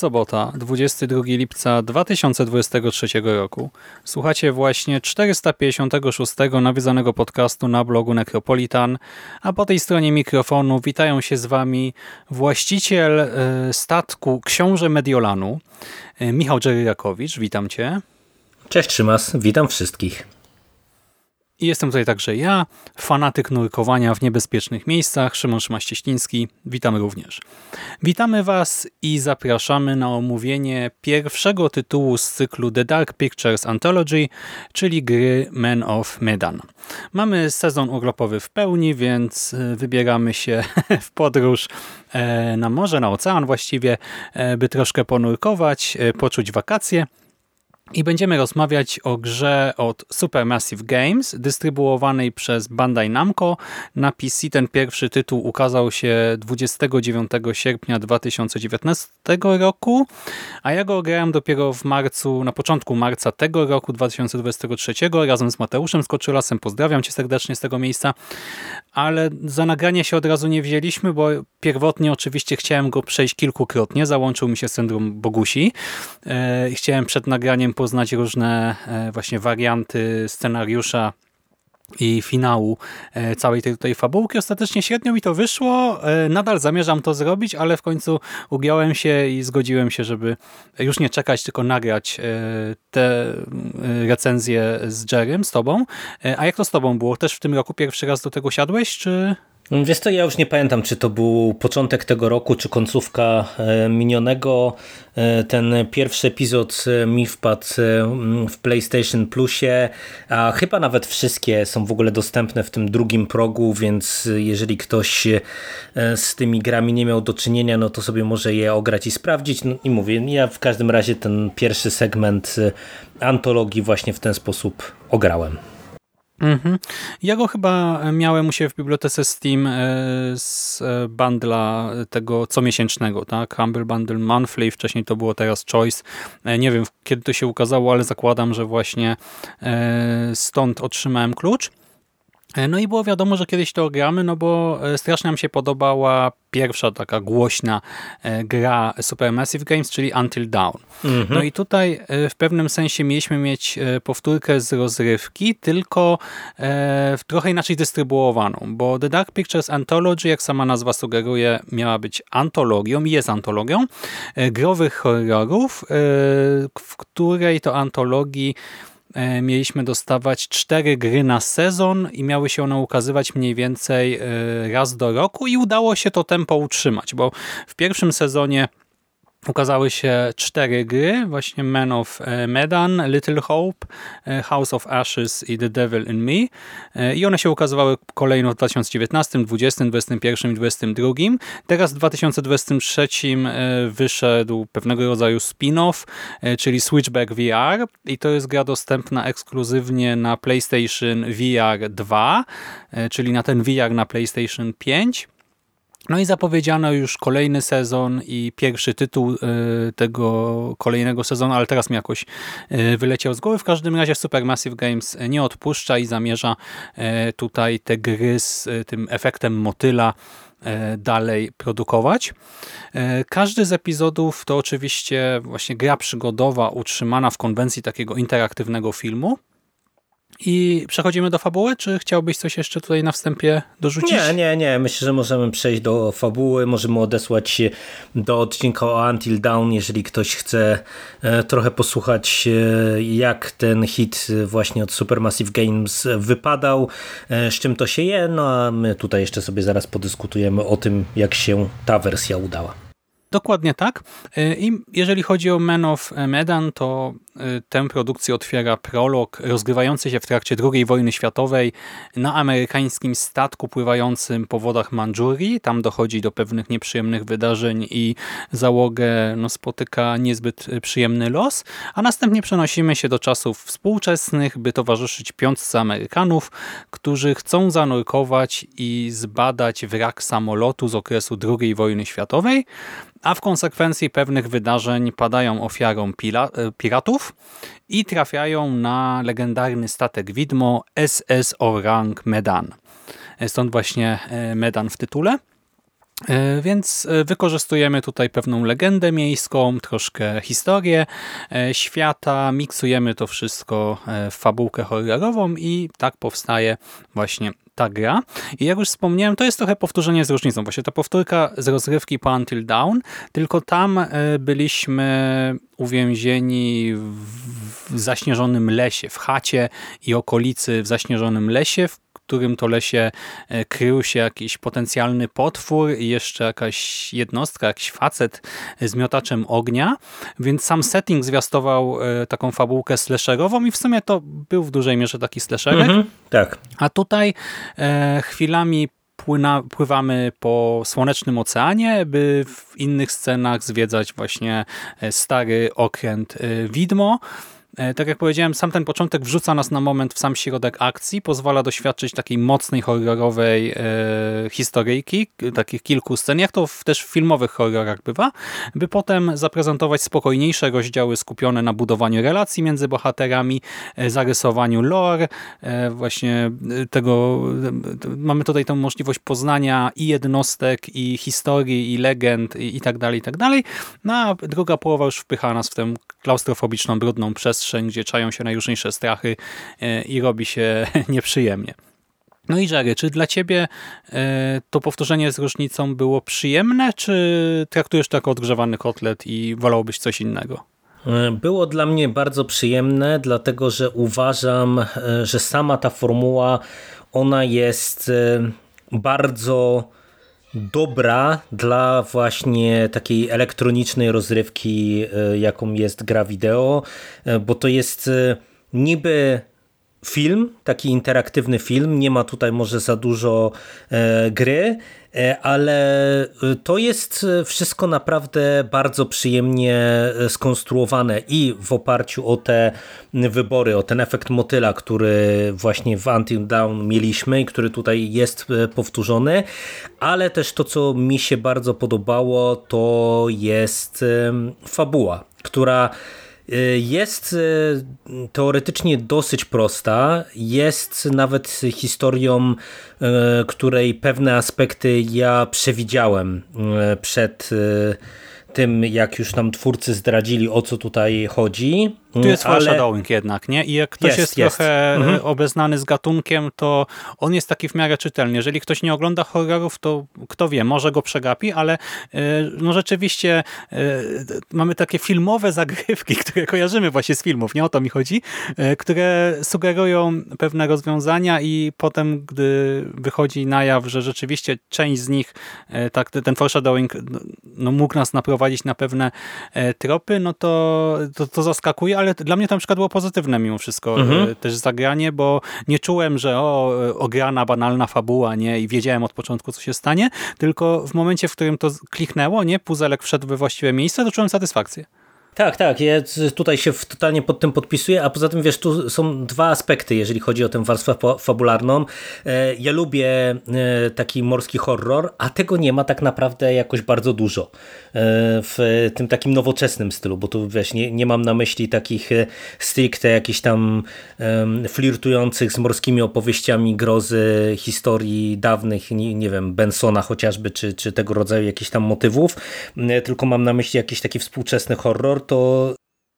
Sobota, 22 lipca 2023 roku. Słuchacie właśnie 456 nawiedzonego podcastu na blogu Necropolitan, a po tej stronie mikrofonu witają się z Wami właściciel e, statku Książę Mediolanu, e, Michał Dżeryrakowicz. Witam Cię. Cześć Szymas, witam wszystkich. I jestem tutaj także ja, fanatyk nurkowania w niebezpiecznych miejscach, Szymon Szymaścieśliński. Witamy również. Witamy Was i zapraszamy na omówienie pierwszego tytułu z cyklu The Dark Pictures Anthology, czyli gry Men of Medan. Mamy sezon urlopowy w pełni, więc e, wybieramy się w podróż e, na morze, na ocean właściwie, e, by troszkę ponurkować, poczuć wakacje – i będziemy rozmawiać o grze od Supermassive Games, dystrybuowanej przez Bandai Namco. Na PC ten pierwszy tytuł ukazał się 29 sierpnia 2019 roku, a ja go grałem dopiero w marcu, na początku marca tego roku 2023 razem z Mateuszem Skoczylasem. Pozdrawiam cię serdecznie z tego miejsca, ale za nagranie się od razu nie wzięliśmy, bo pierwotnie oczywiście chciałem go przejść kilkukrotnie, załączył mi się syndrom Bogusi. E, chciałem przed nagraniem poznać różne e, właśnie warianty scenariusza i finału e, całej tej tutaj fabułki. Ostatecznie średnio mi to wyszło. E, nadal zamierzam to zrobić, ale w końcu ugiąłem się i zgodziłem się, żeby już nie czekać, tylko nagrać te recenzje z Jerem, z tobą. A jak to z tobą było? Też w tym roku pierwszy raz do tego siadłeś, czy... Wiesz co, ja już nie pamiętam, czy to był początek tego roku, czy końcówka e, minionego. E, ten pierwszy epizod e, mi wpadł w PlayStation Plusie, a chyba nawet wszystkie są w ogóle dostępne w tym drugim progu, więc jeżeli ktoś z tymi grami nie miał do czynienia, no to sobie może je ograć i sprawdzić. No i mówię, ja w każdym razie ten pierwszy segment antologii właśnie w ten sposób ograłem. Mhm. Ja go chyba miałem u siebie w bibliotece Steam e, z e, bundla tego comiesięcznego, tak? Humble Bundle Monthly, wcześniej to było teraz Choice. E, nie wiem kiedy to się ukazało, ale zakładam, że właśnie stąd otrzymałem klucz. E, no i było wiadomo, że kiedyś to gramy, no bo e, strasznie nam się podobała pierwsza taka głośna e, gra Supermassive Games, czyli Until Dawn. Mhm. No i tutaj w pewnym sensie mieliśmy mieć powtórkę z rozrywki, tylko w trochę inaczej dystrybuowaną, bo The Dark Pictures Anthology, jak sama nazwa sugeruje, miała być antologią i jest antologią growych horrorów, w której to antologii mieliśmy dostawać cztery gry na sezon i miały się one ukazywać mniej więcej e, raz do roku i udało się to tempo utrzymać, bo w pierwszym sezonie Ukazały się cztery gry, właśnie Man of e, Medan, Little Hope, e, House of Ashes i The Devil in Me. E, I one się ukazywały kolejno w 2019, 2020, 2021 i 2022. Teraz w 2023 wyszedł pewnego rodzaju spin-off, czyli Switchback VR i to jest gra dostępna ekskluzywnie na PlayStation VR 2, czyli na ten VR na PlayStation 5. No i zapowiedziano już kolejny sezon i pierwszy tytuł e, tego kolejnego sezonu, ale teraz mi jakoś e, wyleciał z głowy. W każdym razie Supermassive Games nie odpuszcza i zamierza e, tutaj te gry z tym efektem motyla dalej produkować. Każdy z epizodów to oczywiście właśnie gra przygodowa utrzymana w konwencji takiego interaktywnego filmu. I przechodzimy do fabuły, czy chciałbyś coś jeszcze tutaj na wstępie dorzucić? Nie, nie, nie. Myślę, że możemy przejść do fabuły. Możemy odesłać się do odcinka o Until Dawn, jeżeli ktoś chce e, trochę posłuchać, e, jak ten hit właśnie od Supermassive Games wypadał, e, z czym to się je. No a my tutaj jeszcze sobie zaraz podyskutujemy o tym, jak się ta wersja udała. Dokładnie tak. E, I jeżeli chodzi o Men of Medan, to e, tę produkcję otwiera prolog rozgrywający się w trakcie II wojny światowej na amerykańskim statku pływającym po wodach Mandżurii. Tam dochodzi do pewnych nieprzyjemnych wydarzeń i załogę no, spotyka niezbyt przyjemny los, a następnie przenosimy się do czasów współczesnych, by towarzyszyć piątce Amerykanów, którzy chcą zanurkować i zbadać wrak samolotu z okresu II wojny światowej a w konsekwencji pewnych wydarzeń padają ofiarą e, i trafiają na legendarny statek widmo SS Orang Medan. E, stąd właśnie e, Medan w tytule. Więc wykorzystujemy tutaj pewną legendę miejską, troszkę historię świata, miksujemy to wszystko w fabułkę horrorową i tak powstaje właśnie ta gra. I jak już wspomniałem, to jest trochę powtórzenie z różnicą. Właśnie ta powtórka z rozrywki po Until Dawn, tylko tam e, byliśmy uwięzieni w zaśnieżonym lesie, w chacie i okolicy w zaśnieżonym lesie, w którym to lesie e, krył się jakiś potencjalny potwór i jeszcze jakaś jednostka, jakiś facet z miotaczem ognia, więc sam setting zwiastował e, taką fabułkę slasherową i w sumie to był w dużej mierze taki slasherek. Mhm, tak. A tutaj e, chwilami płyna, pływamy po słonecznym oceanie, by w innych scenach zwiedzać właśnie e, stary okręt widmo. E, tak jak powiedziałem, sam ten początek wrzuca nas na moment w sam środek akcji, pozwala doświadczyć takiej mocnej horrorowej e, historyjki, takich kilku scen, jak to w, też w filmowych horrorach bywa, by potem zaprezentować spokojniejsze rozdziały skupione na budowaniu relacji między bohaterami, e, zarysowaniu lore, e, właśnie e, tego, e, mamy tutaj tę możliwość poznania i jednostek, i historii, i legend, i, i tak dalej, i tak dalej. No a druga połowa już wpycha nas w tę klaustrofobiczną, brudną przestrzeń, gdzie czają się najróżniejsze strachy e, i robi się nieprzyjemnie. No i Jerry, czy dla ciebie e, to powtórzenie z różnicą było przyjemne, czy traktujesz to jako odgrzewany kotlet i wolałbyś coś innego? E, było dla mnie bardzo przyjemne, dlatego że uważam, że sama ta formuła, ona jest bardzo dobra dla właśnie takiej elektronicznej rozrywki, e, jaką jest gra wideo, e, bo to jest e, niby film, taki interaktywny film, nie ma tutaj może za dużo gry, E, ale y, to jest y, wszystko naprawdę bardzo przyjemnie y, skonstruowane i w oparciu o te wybory, o ten efekt motyla, który właśnie w Until Dawn mieliśmy i który tutaj jest powtórzony, ale też to, co mi się bardzo podobało, to jest fabuła, która jest e, teoretycznie dosyć prosta, jest nawet historią, e, której pewne aspekty ja przewidziałem e, przed tym, jak już nam twórcy zdradzili, o co tutaj chodzi. Tu jest ale... foreshadowing jednak, nie? I jak ktoś jest, jest, jest. trochę mhm. obeznany z gatunkiem, to on jest taki w miarę czytelny. Jeżeli ktoś nie ogląda horrorów, to kto wie, może go przegapi, ale no rzeczywiście mamy takie filmowe zagrywki, które kojarzymy właśnie z filmów, nie o to mi chodzi, które sugerują pewne rozwiązania i potem, gdy wychodzi na jaw, że rzeczywiście część z nich, tak, ten foreshadowing no, mógł nas naprowadzić na pewne tropy, no to, to, to zaskakuje, ale dla mnie to na przykład było pozytywne mimo wszystko mhm. E, też zagranie, bo nie czułem, że o, ograna, banalna fabuła, nie, i wiedziałem od początku, co się stanie, tylko w momencie, w którym to kliknęło, nie, puzelek wszedł we właściwe miejsce, to czułem satysfakcję. Tak, tak, ja tutaj się totalnie pod tym podpisuję, a poza tym wiesz, tu są dwa aspekty, jeżeli chodzi o tę warstwę fabularną. E, ja lubię e, taki morski horror, a tego nie ma tak naprawdę jakoś bardzo dużo e, w tym takim nowoczesnym stylu, bo tu wiesz, nie, nie mam na myśli takich stricte jakichś tam flirtujących z morskimi opowieściami grozy, historii dawnych, nie, nie wiem, Bensona chociażby, czy, czy tego rodzaju jakichś tam motywów, tylko mam na myśli jakiś taki współczesny horror, to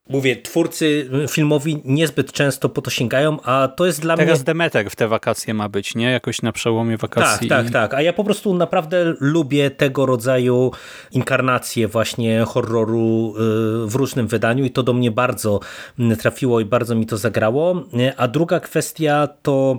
mówię, twórcy filmowi niezbyt często po to sięgają, a to jest dla Teraz mnie... Teraz Demeter w te wakacje ma być, nie? Jakoś na przełomie wakacji. Tak, tak, tak. A ja po prostu naprawdę lubię tego rodzaju inkarnacje właśnie horroru y, w różnym wydaniu i to do mnie bardzo trafiło i bardzo mi to zagrało. A druga kwestia to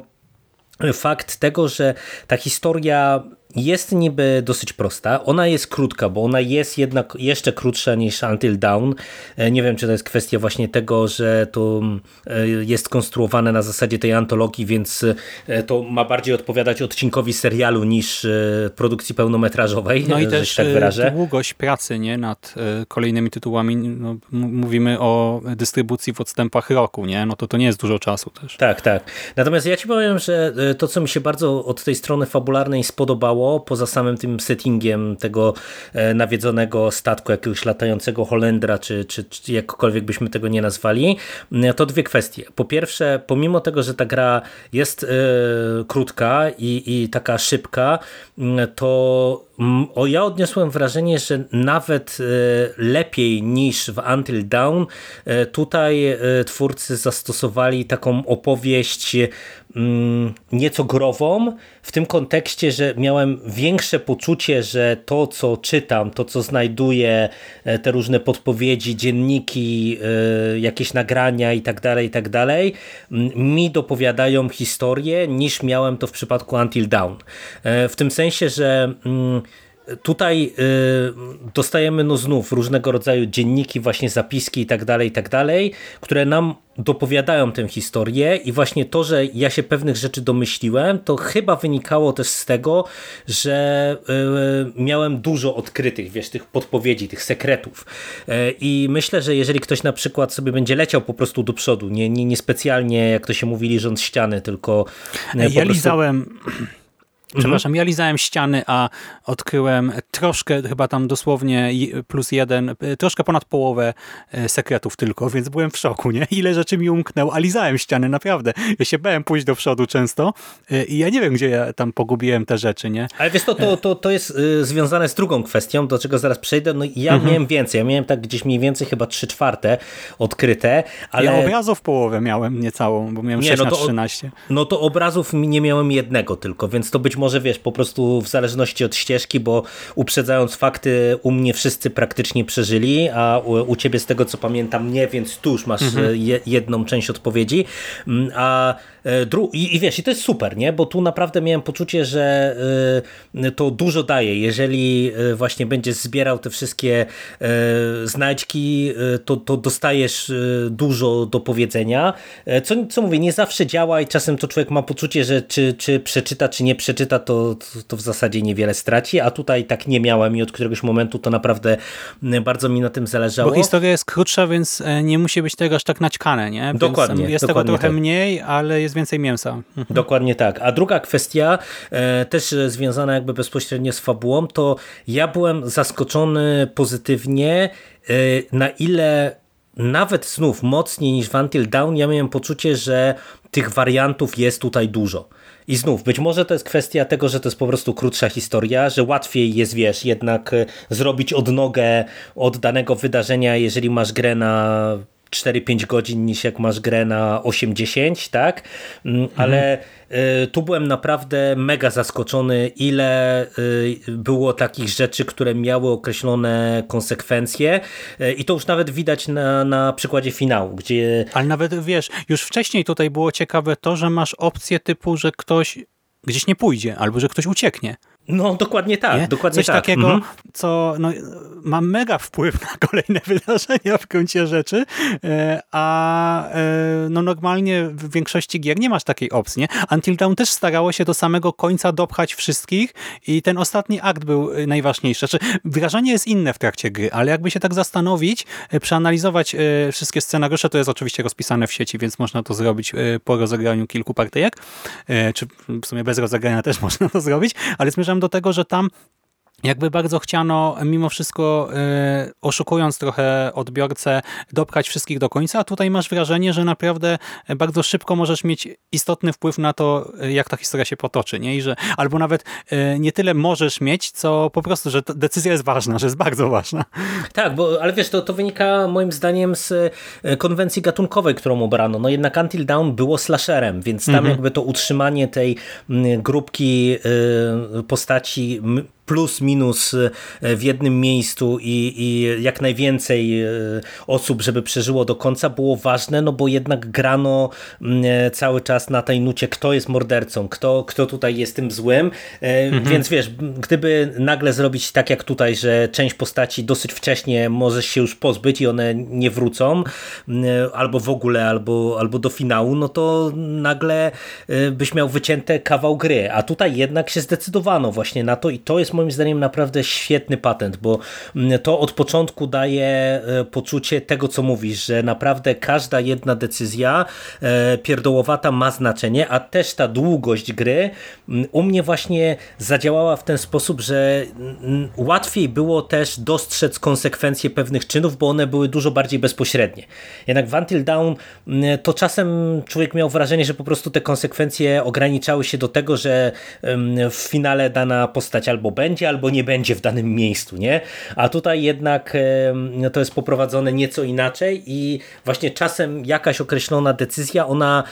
fakt tego, że ta historia jest niby dosyć prosta. Ona jest krótka, bo ona jest jednak jeszcze krótsza niż Until Dawn. E, nie wiem, czy to jest kwestia właśnie tego, że to e, jest konstruowane na zasadzie tej antologii, więc e, to ma bardziej odpowiadać odcinkowi serialu niż produkcji pełnometrażowej. No i też tak długość pracy nie nad kolejnymi tytułami. No, mówimy o dystrybucji w odstępach roku, nie? No to to nie jest dużo czasu też. Tak, tak. Natomiast ja ci powiem, że to, co mi się bardzo od tej strony fabularnej spodobało, poza samym tym settingiem tego e, nawiedzonego statku, jakiegoś latającego Holendra, czy, czy, czy jakkolwiek byśmy tego nie nazwali, e, to dwie kwestie. Po pierwsze, pomimo tego, że ta gra jest yy, krótka i, i taka szybka, to o, ja odniosłem wrażenie, że nawet lepiej niż w Until Dawn tutaj twórcy zastosowali taką opowieść nieco grową, w tym kontekście, że miałem większe poczucie, że to, co czytam, to, co znajduję, e, te różne podpowiedzi, dzienniki, e, jakieś nagrania i tak dalej, i tak dalej, mi dopowiadają historię, niż miałem to w przypadku Until Dawn. E, w tym sensie, że mm, Tutaj y, dostajemy no znów różnego rodzaju dzienniki, właśnie zapiski i tak dalej, i tak dalej, które nam dopowiadają tę historię i właśnie to, że ja się pewnych rzeczy domyśliłem, to chyba wynikało też z tego, że y, miałem dużo odkrytych, wiesz, tych podpowiedzi, tych sekretów. Y, I myślę, że jeżeli ktoś na przykład sobie będzie leciał po prostu do przodu, nie, nie, nie specjalnie, jak to się mówi, liżąc ściany, tylko... Ja prostu... lizałem Przepraszam, mhm. ja lizałem ściany, a odkryłem troszkę, chyba tam dosłownie plus jeden, troszkę ponad połowę e, sekretów tylko, więc byłem w szoku, nie? Ile rzeczy mi umknęło, a lizałem ściany, naprawdę. Ja się bałem pójść do przodu często e, i ja nie wiem, gdzie ja tam pogubiłem te rzeczy, nie? Ale wiesz, to, to, to, to jest y, związane z drugą kwestią, do czego zaraz przejdę. No ja mhm. miałem więcej, ja miałem tak gdzieś mniej więcej chyba 3 czwarte odkryte, ale... Ja obrazów połowę miałem, niecałą, bo miałem nie, 6 no to, na 13. No to obrazów nie miałem jednego tylko, więc to być może wiesz, po prostu w zależności od ścieżki, bo uprzedzając fakty, u mnie wszyscy praktycznie przeżyli, a u, u ciebie z tego co pamiętam nie, więc tu już masz mhm. E, je, jedną część odpowiedzi. Mm, a e, dru i, i wiesz, i to jest super, nie? Bo tu naprawdę miałem poczucie, że y, to dużo daje. Jeżeli właśnie będziesz zbierał te wszystkie y, znajdźki, to, to dostajesz dużo do powiedzenia. Co, co mówię, nie zawsze działa i czasem to człowiek ma poczucie, że czy, czy przeczyta, czy nie przeczyta, to to, w zasadzie niewiele straci, a tutaj tak nie miałem i od któregoś momentu to naprawdę bardzo mi na tym zależało. Bo historia jest krótsza, więc e, nie musi być tego aż tak naćkane, nie? Więc dokładnie. Jest dokładnie tego trochę tak. mniej, ale jest więcej mięsa. Mhm. Dokładnie tak. A druga kwestia, e, też związana jakby bezpośrednio z fabułą, to ja byłem zaskoczony pozytywnie, e, na ile nawet znów mocniej niż w Until Dawn, ja miałem poczucie, że tych wariantów jest tutaj dużo. I znów, być może to jest kwestia tego, że to jest po prostu krótsza historia, że łatwiej jest, wiesz, jednak e, zrobić odnogę od danego wydarzenia, jeżeli masz grę na 4-5 godzin niż jak masz grę na 8-10, tak? Mm, mhm. Ale y, tu byłem naprawdę mega zaskoczony, ile y, było takich rzeczy, które miały określone konsekwencje y, i to już nawet widać na, na przykładzie finału, gdzie... Ale nawet, wiesz, już wcześniej tutaj było ciekawe to, że masz opcję typu, że ktoś gdzieś nie pójdzie, albo że ktoś ucieknie. No, dokładnie tak. Nie? Dokładnie Coś tak. takiego, mhm. co no, ma mega wpływ na kolejne wydarzenia w gruncie rzeczy, e, a e, no, normalnie w większości gier nie masz takiej opcji. Nie? Until Dawn też starało się do samego końca dopchać wszystkich i ten ostatni akt był e, najważniejszy. Znaczy, wrażenie jest inne w trakcie gry, ale jakby się tak zastanowić, przeanalizować wszystkie scenariusze, to jest oczywiście rozpisane w sieci, więc można to zrobić po rozegraniu kilku partyjek, czy w sumie bez rozegrania też można to zrobić, ale zmierzam do tego, że tam jakby bardzo chciano mimo wszystko e, oszukując trochę odbiorcę dopchać wszystkich do końca, a tutaj masz wrażenie, że naprawdę bardzo szybko możesz mieć istotny wpływ na to, jak ta historia się potoczy, nie? I że, albo nawet e, nie tyle możesz mieć, co po prostu, że decyzja jest ważna, że jest bardzo ważna. Tak, bo, ale wiesz, to, to wynika moim zdaniem z e, konwencji gatunkowej, którą obrano. No jednak Until Dawn było slasherem, więc tam mhm. jakby to utrzymanie tej grupki postaci plus minus e, w jednym miejscu i, i jak najwięcej e, osób, żeby przeżyło do końca było ważne, no bo jednak grano mm, e, cały czas na tej nucie, kto jest mordercą, kto, kto tutaj jest tym złym, mhm. więc wiesz, gdyby nagle zrobić tak jak tutaj, że część postaci dosyć wcześnie możesz się już pozbyć i one nie wrócą, albo w ogóle, albo, albo do finału, no to nagle byś miał wycięte kawał gry, a tutaj jednak się zdecydowano właśnie na to i to jest jest moim zdaniem naprawdę świetny patent, bo mm, to od początku daje e, poczucie tego, co mówisz, że naprawdę każda jedna decyzja e, pierdołowata ma znaczenie, a też ta długość gry mm, u mnie właśnie zadziałała w ten sposób, że mm, łatwiej było też dostrzec konsekwencje pewnych czynów, bo one były dużo bardziej bezpośrednie. Jednak w Until Dawn to czasem człowiek miał wrażenie, że po prostu te konsekwencje ograniczały się do tego, że w finale dana postać albo będzie będzie albo nie będzie w danym miejscu, nie? A tutaj jednak no to jest poprowadzone nieco inaczej i właśnie czasem jakaś określona decyzja, ona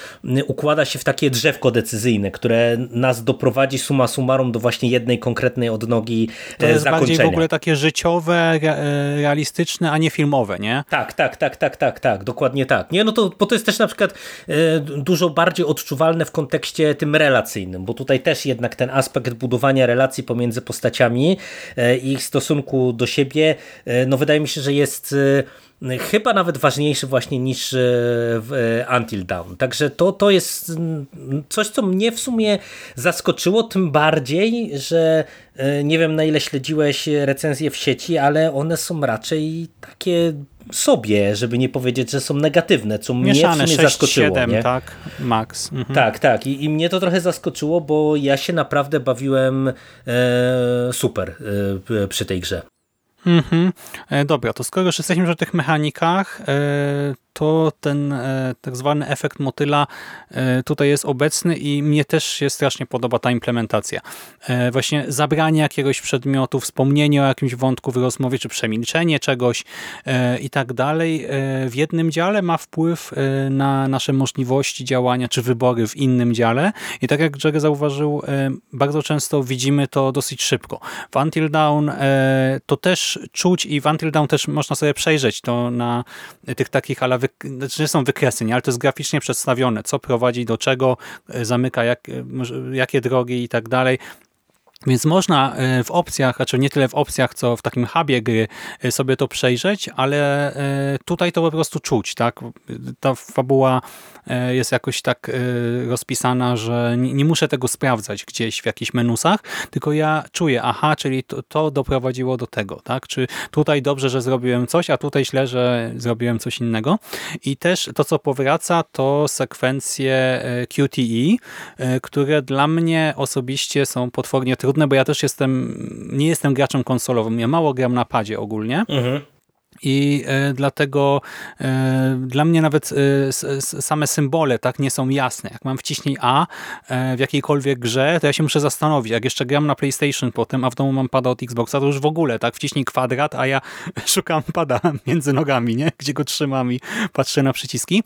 układa się w takie drzewko decyzyjne, które nas doprowadzi suma summarum do właśnie jednej konkretnej odnogi To jest bardziej w ogóle takie życiowe, e, realistyczne, a nie filmowe, nie? Tak, tak, tak, tak, tak, tak, dokładnie tak. Nie, no to, bo to jest też na przykład e, dużo bardziej odczuwalne w kontekście tym relacyjnym, bo tutaj też jednak ten aspekt budowania relacji pomiędzy postaciami postaciami e, i ich stosunku do siebie, e, no wydaje mi się, że jest e, chyba nawet ważniejszy właśnie niż w Until Dawn. Także to, to jest mm, coś, co mnie w sumie zaskoczyło, tym bardziej, że nie wiem na ile śledziłeś recenzje w sieci, ale one są raczej takie sobie, żeby nie powiedzieć, że są negatywne, co Mieszane, mnie w sumie 6, zaskoczyło. 7, nie? tak? Max. Mhm. Tak, tak. I, I, mnie to trochę zaskoczyło, bo ja się naprawdę bawiłem e, super e, przy tej grze. Mhm. E, dobra, to skoro już jesteśmy przy tych mechanikach, e, to ten e, tak zwany efekt motyla e, tutaj jest obecny i mnie też się strasznie podoba ta implementacja. E, właśnie zabranie jakiegoś przedmiotu, wspomnienie o jakimś wątku w rozmowie, czy przemilczenie czegoś i tak dalej w jednym dziale ma wpływ na nasze możliwości działania, czy wybory w innym dziale i tak jak Jerry zauważył, bardzo często widzimy to dosyć szybko. W Until Dawn to też czuć i w Until Dawn też można sobie przejrzeć to na tych takich ala znaczy nie są wykresy, nie? ale to jest graficznie przedstawione, co prowadzi do czego, e, zamyka jak, e, jakie drogi i tak dalej. Więc można e, w opcjach, znaczy nie tyle w opcjach, co w takim hubie gry sobie to przejrzeć, ale tutaj to po prostu czuć, tak? Ta fabuła E, jest jakoś tak e, rozpisana, że nie muszę tego sprawdzać gdzieś w jakichś menusach, tylko ja czuję, aha, czyli to, to doprowadziło do tego, tak? Czy tutaj dobrze, że zrobiłem coś, a tutaj źle, że zrobiłem coś innego. I też to, co powraca, to sekwencje e, QTE, które dla mnie osobiście są potwornie trudne, bo ja też jestem, nie jestem graczem konsolowym, ja mało gram na padzie ogólnie. Mhm. I e, dlatego e, dla mnie nawet e, same symbole tak nie są jasne. Jak mam wciśnij A w jakiejkolwiek grze, to ja się muszę zastanowić. Jak jeszcze gram na PlayStation potem, a w domu mam pada od Xboxa, to już w ogóle tak wciśnij kwadrat, a ja szukam pada między nogami, nie? gdzie go trzymam i patrzę na przyciski.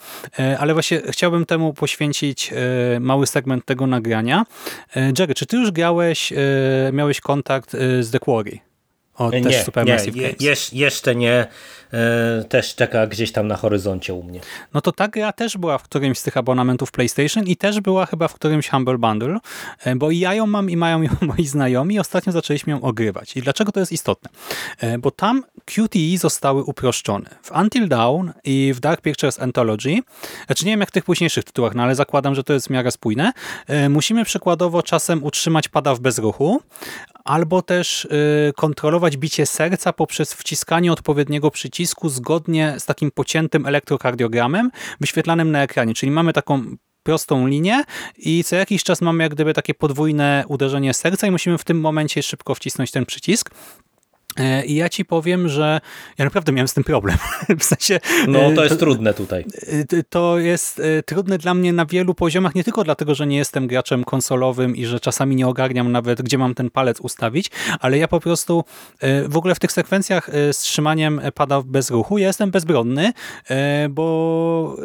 Ale właśnie chciałbym temu poświęcić mały segment tego nagrania. Jerry, czy ty już grałeś, miałeś kontakt z The Quarry? O, nie, też Supermassive nie, Games. jeszcze nie. E, też czeka gdzieś tam na horyzoncie u mnie. No to ta gra też była w którymś z tych abonamentów PlayStation i też była chyba w którymś Humble Bundle, e, bo i ja ją mam i mają ją moi znajomi. Ostatnio zaczęliśmy ją ogrywać. I dlaczego to jest istotne? E, bo tam QTE zostały uproszczone. W Until Dawn i w Dark Pictures Anthology, znaczy nie wiem jak w tych późniejszych tytułach, no ale zakładam, że to jest w miarę spójne, musimy przykładowo czasem utrzymać pada w bezruchu, albo też kontrolować bicie serca poprzez wciskanie odpowiedniego przycisku przycisku zgodnie z takim pociętym elektrokardiogramem wyświetlanym na ekranie. Czyli mamy taką prostą linię i co jakiś czas mamy jak gdyby takie podwójne uderzenie serca i musimy w tym momencie szybko wcisnąć ten przycisk. E, I ja ci powiem, że ja naprawdę miałem z tym problem. W sensie. No, to jest to, trudne tutaj. E, to jest e, trudne dla mnie na wielu poziomach, nie tylko dlatego, że nie jestem graczem konsolowym i że czasami nie ogarniam nawet, gdzie mam ten palec ustawić, ale ja po prostu w ogóle w tych sekwencjach z trzymaniem pada bez ruchu, ja jestem bezbronny, bo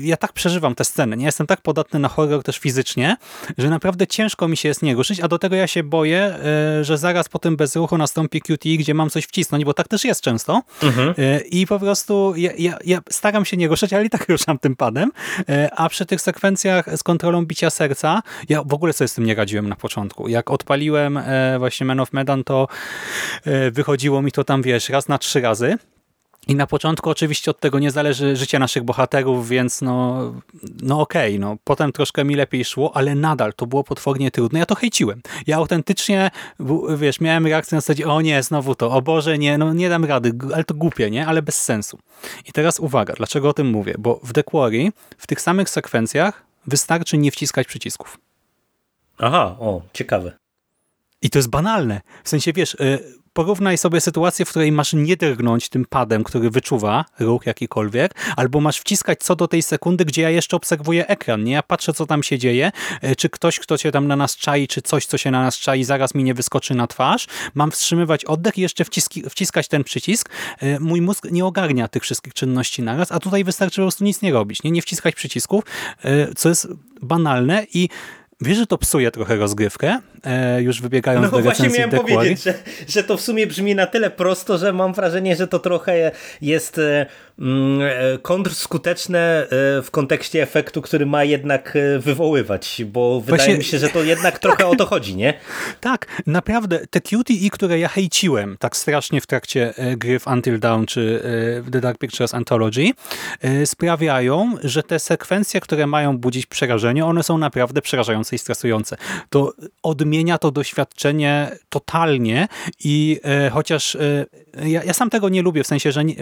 ja tak przeżywam te sceny. Nie jestem tak podatny na horror też fizycznie, że naprawdę ciężko mi się jest nie ruszyć, a do tego ja się boję, że zaraz po tym bez ruchu nastąpi QT, gdzie mam coś wcisnąć, bo tak też jest często. Mhm. E, I po prostu ja, ja, ja, staram się nie ruszać, ale i tak ruszam tym padem. E, a przy tych sekwencjach z kontrolą bicia serca, ja w ogóle sobie z tym nie radziłem na początku. Jak odpaliłem e, właśnie Man of Medan, to wychodziło mi to tam, wiesz, raz na trzy razy. I na początku oczywiście od tego nie zależy życie naszych bohaterów, więc no, no okej, okay, no potem troszkę mi lepiej szło, ale nadal to było potwornie trudne. Ja to hejciłem. Ja autentycznie, wiesz, miałem reakcję na zasadzie, o nie, znowu to, o Boże, nie, no nie dam rady, ale to głupie, nie? Ale bez sensu. I teraz uwaga, dlaczego o tym mówię? Bo w The Quarry, w tych samych sekwencjach wystarczy nie wciskać przycisków. Aha, o, ciekawe. I to jest banalne. W sensie, wiesz, y, porównaj sobie sytuację, w której masz nie drgnąć tym padem, który wyczuwa ruch jakikolwiek, albo masz wciskać co do tej sekundy, gdzie ja jeszcze obserwuję ekran, nie? Ja patrzę, co tam się dzieje, y, czy ktoś, kto się tam na nas czai, czy coś, co się na nas czai, zaraz mi nie wyskoczy na twarz. Mam wstrzymywać oddech i jeszcze wciski, wciskać ten przycisk. Y, mój mózg nie ogarnia tych wszystkich czynności naraz, a tutaj wystarczy po prostu nic nie robić, nie? Nie wciskać przycisków, co jest banalne i Wiesz, że to psuje trochę rozgrywkę, e, już wybiegając no, do recenzji No właśnie miałem powiedzieć, że, że to w sumie brzmi na tyle prosto, że mam wrażenie, że to trochę jest e, kontrskuteczne w kontekście efektu, który ma jednak wywoływać, bo właśnie... wydaje mi się, że to jednak trochę tak. o to chodzi, nie? Tak, naprawdę te QTE, które ja hejciłem tak strasznie w trakcie gry w Until Dawn czy w The Dark Pictures Anthology, sprawiają, że te sekwencje, które mają budzić przerażenie, one są naprawdę przerażające i stresujące. To odmienia to doświadczenie totalnie i e, chociaż e, ja, ja, sam tego nie lubię, w sensie, że nie,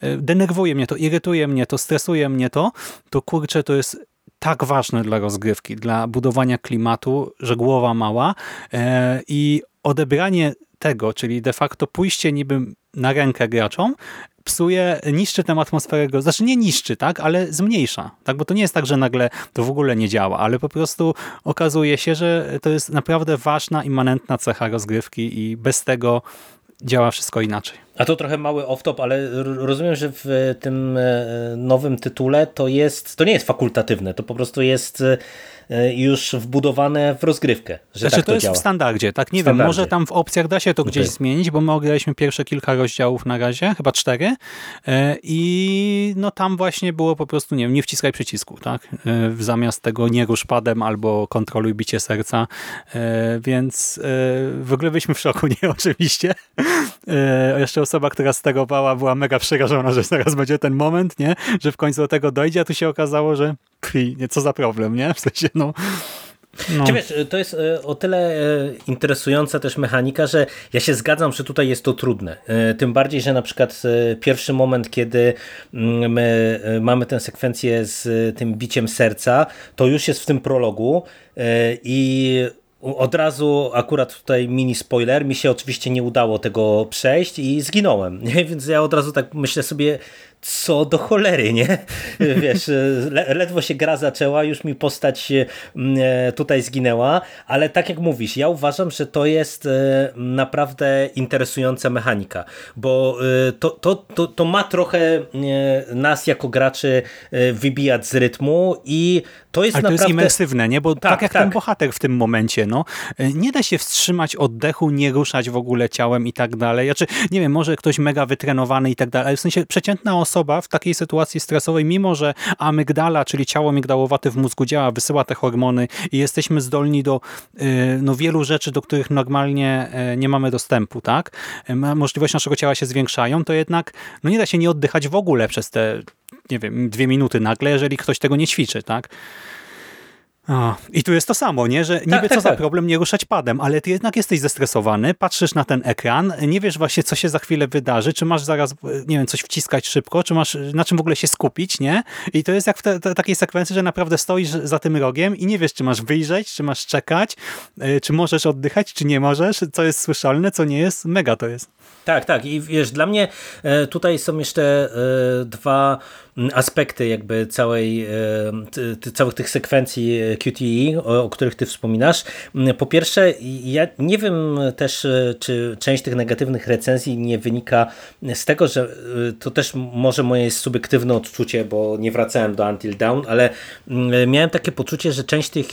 e, denerwuje mnie to, irytuje mnie to, stresuje mnie to, to kurczę, to jest tak ważne dla rozgrywki, dla budowania klimatu, że głowa mała e, i odebranie tego, czyli de facto pójście niby na rękę graczom, psuje, niszczy tę atmosferę, go, znaczy nie niszczy, tak, ale zmniejsza, tak, bo to nie jest tak, że nagle to w ogóle nie działa, ale po prostu okazuje się, że to jest naprawdę ważna, immanentna cecha rozgrywki i bez tego działa wszystko inaczej. A to trochę mały off-top, ale rozumiem, że w tym e, nowym tytule to jest, to nie jest fakultatywne, to po prostu jest e, już wbudowane w rozgrywkę. Że znaczy tak to, to jest działa. w standardzie, tak? Nie wiem, może tam w opcjach da się to gdzieś okay. zmienić, bo my ograliśmy pierwsze kilka rozdziałów na razie, chyba cztery e, i no tam właśnie było po prostu, nie wiem, nie wciskaj przycisku, tak? Zamiast tego nie rusz padem albo kontroluj bicie serca, więc w ogóle byliśmy w szoku, nie? Oczywiście. Jeszcze osoba, która sterowała, była mega przerażona, że zaraz będzie ten moment, nie? Że w końcu do tego dojdzie, a tu się okazało, że kwi, nie, co za problem, nie? W sensie, no... No. wiesz, to jest e, o tyle e, interesująca też mechanika, że ja się zgadzam, że tutaj jest to trudne. E, tym bardziej, że na przykład pierwszy moment, kiedy mm, my mamy tę sekwencję z tym biciem serca, to już jest w tym prologu i od razu akurat tutaj mini spoiler, mi się oczywiście nie udało tego przejść i zginąłem, więc ja od razu tak myślę sobie, co do cholery, nie? Wiesz, ledwo się gra zaczęła, już mi postać e, tutaj zginęła, ale tak jak mówisz, ja uważam, że to jest e, naprawdę interesująca mechanika, bo e, to, to, to, to ma trochę nas jako graczy wybijać z rytmu i to jest Ale naprawdę... to jest imersywne, nie? Bo tak, tak jak tak. ten bohater w tym momencie, no, nie da się wstrzymać oddechu, nie ruszać w ogóle ciałem i tak dalej. Znaczy, nie wiem, może ktoś mega wytrenowany i tak dalej, ale w sensie przeciętna osoba osoba w takiej sytuacji stresowej, mimo że amygdala, czyli ciało migdałowate w mózgu działa, wysyła te hormony i jesteśmy zdolni do y, no, wielu rzeczy, do których normalnie y, nie mamy dostępu, tak? Y, możliwości naszego ciała się zwiększają, to jednak no nie da się nie oddychać w ogóle przez te, nie wiem, dwie minuty nagle, jeżeli ktoś tego nie ćwiczy, tak? O, I tu jest to samo, nie? że niby tak, co za tak. problem nie ruszać padem, ale ty jednak jesteś zestresowany, patrzysz na ten ekran, nie wiesz właśnie co się za chwilę wydarzy, czy masz zaraz, nie wiem, coś wciskać szybko, czy masz na czym w ogóle się skupić, nie? I to jest jak w te, te, takiej sekwencji, że naprawdę stoisz za tym rogiem i nie wiesz, czy masz wyjrzeć, czy masz czekać, y, czy możesz oddychać, czy nie możesz, co jest słyszalne, co nie jest. Mega to jest. Tak, tak. I wiesz, dla mnie e, tutaj są jeszcze e, dwa aspekty jakby całej, e, całych tych sekwencji QTE, o, o których ty wspominasz. Po pierwsze, ja nie wiem też, czy część tych negatywnych recenzji nie wynika z tego, że to też może moje subiektywne odczucie, bo nie wracałem do Until Dawn, ale miałem takie poczucie, że część tych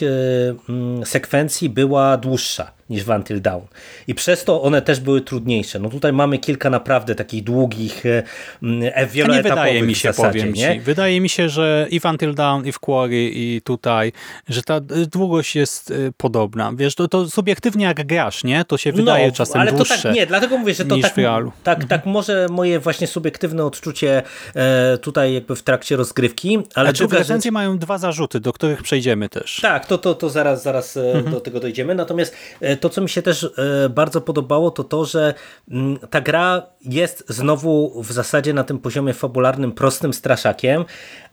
sekwencji była dłuższa niż w Until Dawn. I przez to one też były trudniejsze. No tutaj mamy kilka naprawdę takich długich, e, e wieloetapowych nie wydaje mi się, zasadzie, powiem nie? Ci. Wydaje mi się, że i w Until Dawn, i w Quarry, i tutaj, że ta długość jest e, podobna. Wiesz, to, to subiektywnie jak grasz, nie? To się wydaje no, czasem ale dłuższe to tak, nie, dlatego mówię, że to tak, tak, mhm. tak może moje właśnie subiektywne odczucie e, tutaj jakby w trakcie rozgrywki, ale A druga rzecz... mają dwa zarzuty, do których przejdziemy też. Tak, to, to, to zaraz, zaraz e, mhm. do tego dojdziemy. Natomiast to, co mi się też bardzo podobało, to to, że mm, ta gra jest znowu w zasadzie na tym poziomie fabularnym prostym straszakiem,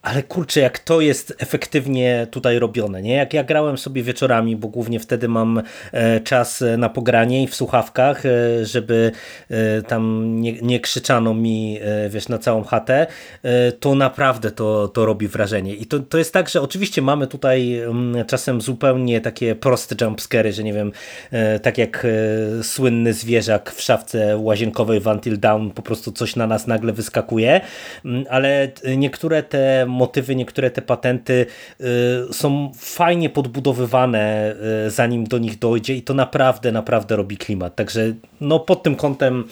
ale kurczę, jak to jest efektywnie tutaj robione, nie? Jak ja grałem sobie wieczorami, bo głównie wtedy mam e, czas na pogranie i w słuchawkach, e, żeby e, tam nie, nie krzyczano mi, wiesz, na całą chatę, to naprawdę to, to robi wrażenie. I to, to jest tak, że oczywiście mamy tutaj mm, czasem zupełnie takie proste jumpscary, że nie wiem, tak jak słynny zwierzak w szafce łazienkowej w Until Dawn, po prostu coś na nas nagle wyskakuje, mm, ale niektóre te motywy, niektóre te patenty są fajnie podbudowywane, zanim do nich dojdzie i to naprawdę, naprawdę robi klimat. Także no pod tym kątem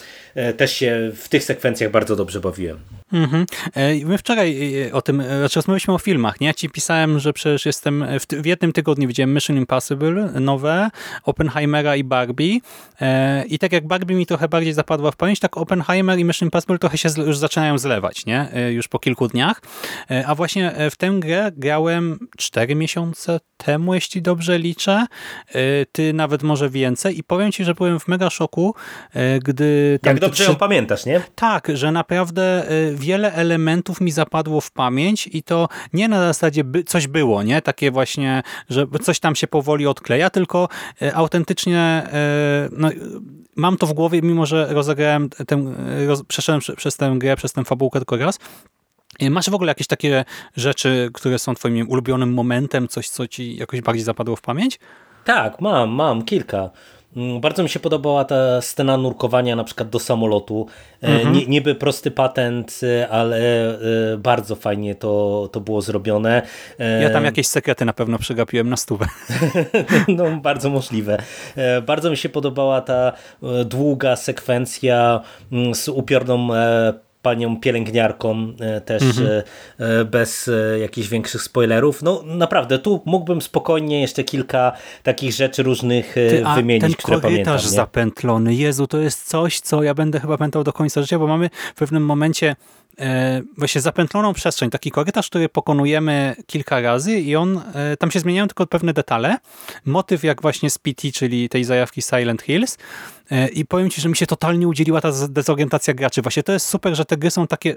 też się w tych sekwencjach bardzo dobrze bawiłem. Mhm. My wczoraj o tym, znaczy rozmawialiśmy o filmach, nie? Ja ci pisałem, że przecież jestem, w, w jednym tygodniu widziałem Mission Impossible nowe, Oppenheimera i Barbie i tak jak Barbie mi trochę bardziej zapadła w pamięć, tak Oppenheimer i Mission Impossible trochę się już zaczynają zlewać, nie? Już po kilku dniach, a właśnie w tę grę grałem 4 miesiące temu, jeśli dobrze liczę. Ty nawet może więcej i powiem ci, że byłem w mega szoku, gdy... Jak dobrze ją pamiętasz, nie? Tak, że naprawdę wiele elementów mi zapadło w pamięć i to nie na zasadzie by, coś było, nie? Takie właśnie, że coś tam się powoli odkleja, tylko autentycznie no, mam to w głowie, mimo że rozegrałem tę, roz, przeszedłem przez tę grę, przez tę fabułkę tylko raz, Masz w ogóle jakieś takie rzeczy, które są twoim ulubionym momentem, coś, co ci jakoś bardziej zapadło w pamięć? Tak, mam, mam kilka. Mm, bardzo mi się podobała ta scena nurkowania na przykład do samolotu. Mhm. Nie, niby prosty patent, ale e, bardzo fajnie to, to było zrobione. Ja tam jakieś sekrety na pewno przegapiłem na stówę. no, bardzo możliwe. E, bardzo mi się podobała ta e, długa sekwencja mm, z upiorną panią pielęgniarką e, też mhm. E, e, bez jakichś większych spoilerów. No naprawdę, tu mógłbym spokojnie jeszcze kilka takich rzeczy różnych Ty, a wymienić, ten które pamiętam. ten zapętlony, Jezu, to jest coś, co ja będę chyba pamiętał do końca życia, bo mamy w pewnym momencie właśnie zapętloną przestrzeń, taki korytarz, który pokonujemy kilka razy i on, e, tam się zmieniają tylko pewne detale. Motyw jak właśnie z PT, czyli tej zajawki Silent Hills e, i powiem Ci, że mi się totalnie udzieliła ta dezorientacja graczy. Właśnie to jest super, że te gry są takie,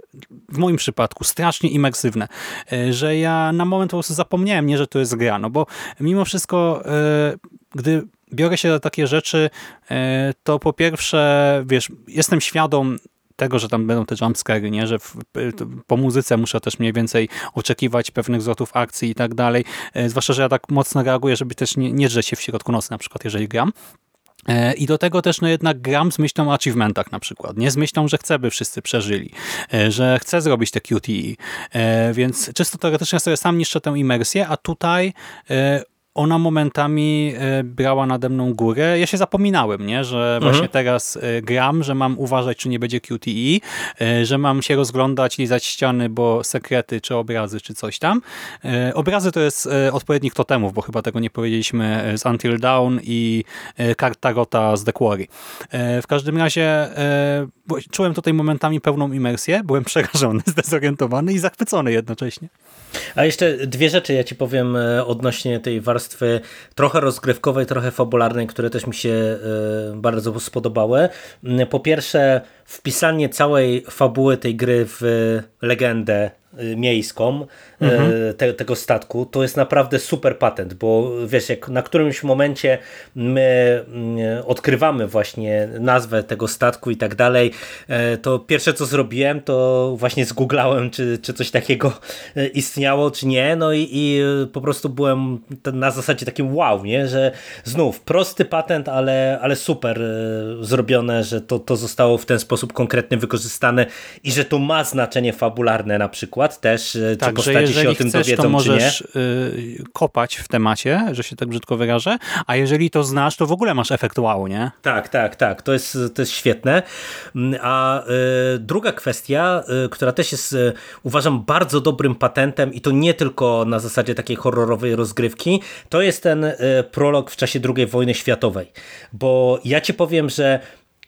w moim przypadku, strasznie imersywne, e, że ja na moment po prostu zapomniałem, nie, że to jest gra, no bo mimo wszystko, e, gdy biorę się za takie rzeczy, e, to po pierwsze, wiesz, jestem świadom tego, że tam będą te jumpscary, nie? że w, po muzyce muszę też mniej więcej oczekiwać pewnych zwrotów akcji i tak dalej. E, zwłaszcza, że ja tak mocno reaguję, żeby też nie, nie drzeć się w środku nocy na przykład, jeżeli gram. E, I do tego też no jednak gram z myślą o achievementach na przykład, nie z myślą, że chcę, by wszyscy przeżyli, e, że chcę zrobić te QTE, więc czysto teoretycznie sobie sam niszczę tę imersję, a tutaj ona momentami e, brała nade mną górę. Ja się zapominałem, nie? że mhm. właśnie teraz e, gram, że mam uważać, czy nie będzie QTE, e, że mam się rozglądać, lizać ściany, bo sekrety, czy obrazy, czy coś tam. Obrazy to jest odpowiednik totemów, bo chyba tego nie powiedzieliśmy z Until Dawn i karta Rota z The Quarry. W każdym razie czułem tutaj momentami pełną imersję, byłem przerażony, zdezorientowany i zachwycony jednocześnie. A jeszcze dwie rzeczy ja ci powiem e, odnośnie tej warstwy trochę rozgrywkowej, trochę fabularnej, które też mi się e, bardzo spodobały. Mm, po pierwsze, wpisanie całej fabuły tej gry w legendę Y, miejską mhm. te, tego statku, to jest naprawdę super patent, bo wiesz, jak na którymś momencie my mm, odkrywamy właśnie nazwę tego statku i tak dalej, e, to pierwsze co zrobiłem, to właśnie zgooglałem, czy, czy coś takiego e, istniało, czy nie, no i, i po prostu byłem na zasadzie takim wow, nie, że znów prosty patent, ale, ale super e, zrobione, że to, to zostało w ten sposób konkretnie wykorzystane i że to ma znaczenie fabularne na przykład, też, e, tak, czy postaci się o tym chcesz, to możesz y, kopać w temacie, że się tak brzydko wyrażę, a jeżeli to znasz, to w ogóle masz efekt wow, nie? Tak, tak, tak, to jest, to jest świetne. A y, druga kwestia, y, która też jest uważam bardzo dobrym patentem i to nie tylko na zasadzie takiej horrorowej rozgrywki, to jest ten prolog w czasie II wojny światowej, bo ja ci powiem, że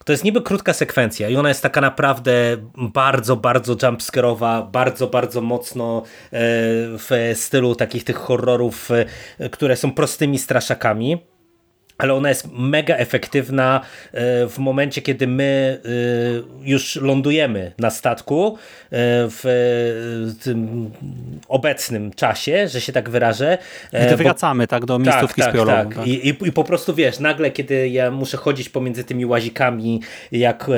to jest niby krótka sekwencja i ona jest taka naprawdę bardzo, bardzo jumpscare'owa, bardzo, bardzo mocno e, w stylu takich tych horrorów, e, które są prostymi straszakami ale ona jest mega efektywna e, w momencie, kiedy my e, już lądujemy na statku e, w tym obecnym czasie, że się tak wyrażę. Gdy wracamy tak do miejscówki tak, tak, tak. tak. I, i, I po prostu wiesz, nagle kiedy ja muszę chodzić pomiędzy tymi łazikami, jak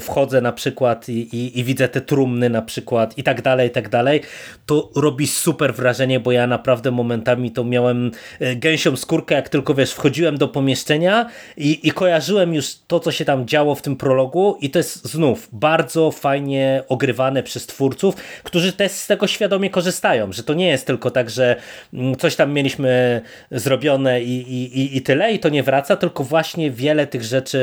wchodzę na przykład i, i, i widzę te trumny na przykład i tak dalej, i tak dalej, to robi super wrażenie, bo ja naprawdę momentami to miałem gęsią skórkę, jak tylko wiesz, wchodziłem do pomieszczenia pomieszczenia i, i kojarzyłem już to, co się tam działo w tym prologu i to jest znów bardzo fajnie ogrywane przez twórców, którzy też z tego świadomie korzystają, że to nie jest tylko tak, że mm, coś tam mieliśmy zrobione i, i, i tyle i to nie wraca, tylko właśnie wiele tych rzeczy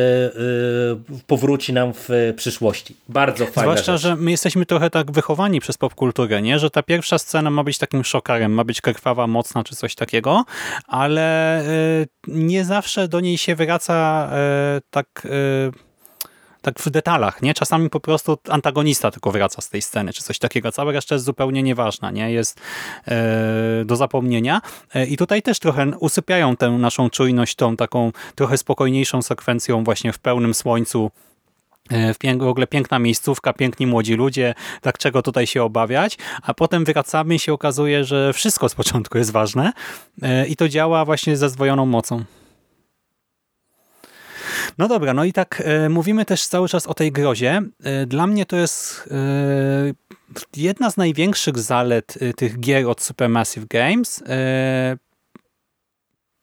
yy, powróci nam w przyszłości. Bardzo fajnie. Zwłaszcza, rzecz. że my jesteśmy trochę tak wychowani przez popkulturę, nie? że ta pierwsza scena ma być takim szokarem, ma być krwawa, mocna czy coś takiego, ale yy, nie zawsze zawsze do niej się wraca e, tak, e, tak w detalach, nie? Czasami po prostu antagonista tylko wraca z tej sceny, czy coś takiego. Cała reszta jest zupełnie nieważna, nie? Jest e, do zapomnienia. E, I tutaj też trochę usypiają tę naszą czujność tą taką trochę spokojniejszą sekwencją właśnie w pełnym słońcu, e, w ogóle piękna miejscówka, piękni młodzi ludzie, tak czego tutaj się obawiać, a potem wracamy i się okazuje, że wszystko z początku jest ważne i to działa właśnie ze zdwojoną mocą. No dobra, no i tak e, mówimy też cały czas o tej grozie. E, dla mnie to jest e, jedna z największych zalet e, tych gier od Supermassive Games. E,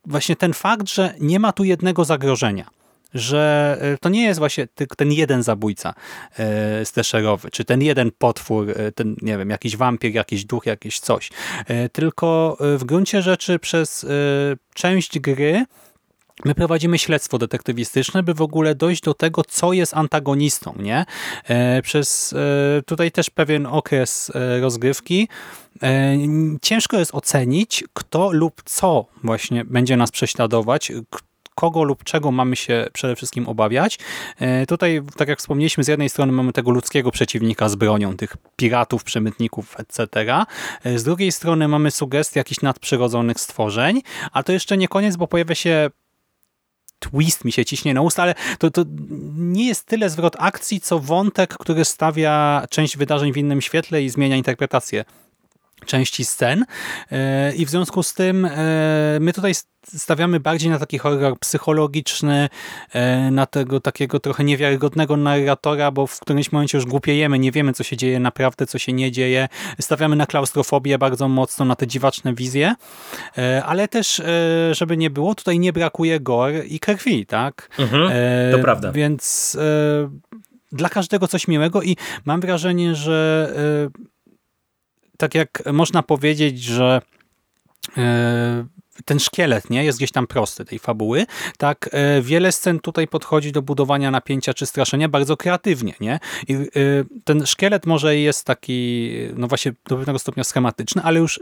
właśnie ten fakt, że nie ma tu jednego zagrożenia że e, to nie jest właśnie ten jeden zabójca slasherowy, czy ten jeden potwór, ten, nie wiem, jakiś wampir, jakiś duch, jakieś coś. Tylko w gruncie rzeczy przez część gry My prowadzimy śledztwo detektywistyczne, by w ogóle dojść do tego, co jest antagonistą. Nie? E, przez e, tutaj też pewien okres e, rozgrywki ciężko jest ocenić, kto lub co właśnie będzie nas prześladować, kogo lub czego mamy się przede wszystkim obawiać. Tutaj, tak jak wspomnieliśmy, z jednej strony mamy tego ludzkiego przeciwnika z bronią, tych piratów, przemytników, etc. Z drugiej strony mamy sugestie jakichś nadprzyrodzonych stworzeń, a to jeszcze nie koniec, bo pojawia się twist mi się ciśnie na usta, ale to, to nie jest tyle zwrot akcji, co wątek, który stawia część wydarzeń w innym świetle i zmienia interpretację części scen e, i w związku z tym e, my tutaj stawiamy bardziej na taki horror psychologiczny, e, na tego takiego trochę niewiarygodnego narratora, bo w którymś momencie już głupiejemy, nie wiemy co się dzieje naprawdę, co się nie dzieje. Stawiamy na klaustrofobię bardzo mocno, na te dziwaczne wizje, ale też, żeby nie było, tutaj nie brakuje gore i krwi, tak? Mhm, to prawda. Więc dla każdego coś miłego i mam wrażenie, że tak jak można powiedzieć, że e, ten szkielet nie jest gdzieś tam prosty tej fabuły, tak e, wiele scen tutaj podchodzi do budowania napięcia czy straszenia bardzo kreatywnie, nie? I e, ten szkielet może jest taki, no właśnie do pewnego stopnia schematyczny, ale już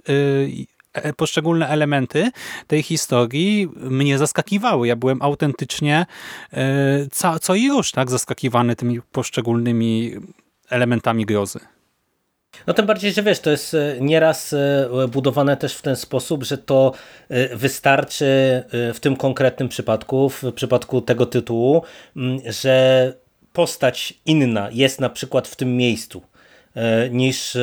poszczególne elementy tej historii mnie zaskakiwały. Ja byłem autentycznie co, co i już tak zaskakiwany tymi poszczególnymi elementami grozy. No tym bardziej, że wiesz, to jest e, nieraz e, budowane też w ten sposób, że to e, wystarczy w tym konkretnym przypadku, w przypadku tego tytułu, że postać inna jest na przykład w tym miejscu niż,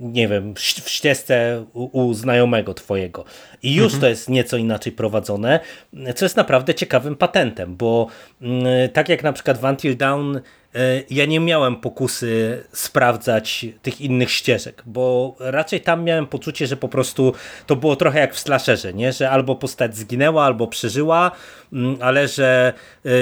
nie wiem, w ścieżce u, znajomego twojego. I już mhm. to jest nieco inaczej prowadzone, co jest naprawdę ciekawym patentem, bo tak jak na przykład w Until Dawn E, ja nie miałem pokusy sprawdzać tych innych ścieżek, bo raczej tam miałem poczucie, że po prostu to było trochę jak w slasherze, nie? że albo postać zginęła, albo przeżyła, mm, ale że e, e,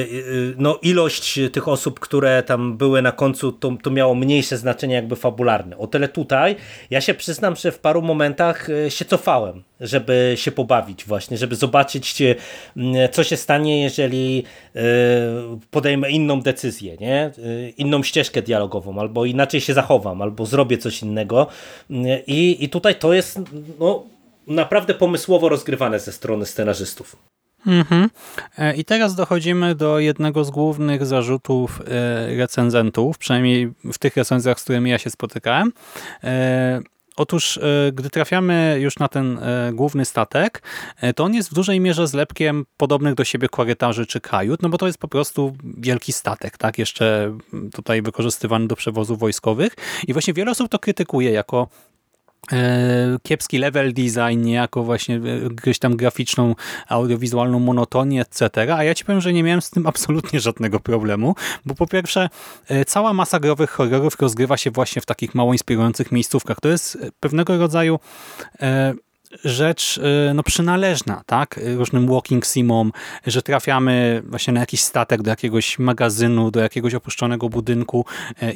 no, ilość tych osób, które tam były na końcu, to, to miało mniejsze znaczenie jakby fabularne. O tyle tutaj ja się przyznam, że w paru momentach się cofałem, żeby się pobawić właśnie, żeby zobaczyć co się stanie, jeżeli podejmę inną decyzję, nie? Y, inną ścieżkę dialogową, albo inaczej się zachowam, albo zrobię coś innego. I, i tutaj to jest no, naprawdę pomysłowo rozgrywane ze strony scenarzystów. Mhm. E, I teraz dochodzimy do jednego z głównych zarzutów e, recenzentów, przynajmniej w tych recenzjach, z którymi ja się spotykałem. Otóż, e, gdy trafiamy już na ten e, główny statek, e, to on jest w dużej mierze zlepkiem podobnych do siebie korytarzy czy kajut, no bo to jest po prostu wielki statek, tak, jeszcze tutaj wykorzystywany do przewozów wojskowych. I właśnie wiele osób to krytykuje jako kiepski level design, niejako właśnie e, gdzieś tam graficzną, audiowizualną monotonię, etc. A ja ci powiem, że nie miałem z tym absolutnie żadnego problemu, bo po pierwsze e, cała masa growych horrorów rozgrywa się właśnie w takich mało inspirujących miejscówkach. To jest pewnego rodzaju rzecz no, przynależna tak? różnym walking simom, że trafiamy właśnie na jakiś statek do jakiegoś magazynu, do jakiegoś opuszczonego budynku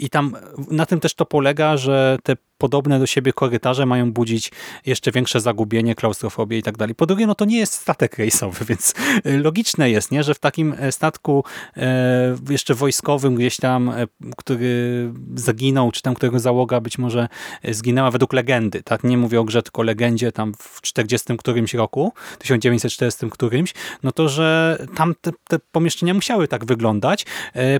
i tam na tym też to polega, że te podobne do siebie korytarze mają budzić jeszcze większe zagubienie, klaustrofobię i tak dalej. Po drugie, no to nie jest statek rejsowy, więc e, logiczne jest, nie, że w takim e, statku e, jeszcze wojskowym gdzieś tam, który zaginął, czy tam którego załoga być może zginęła według legendy, tak, nie mówię o grze, tylko legendzie tam w 40 którymś roku, 1940 którymś, no to, że tam te, te pomieszczenia musiały tak wyglądać.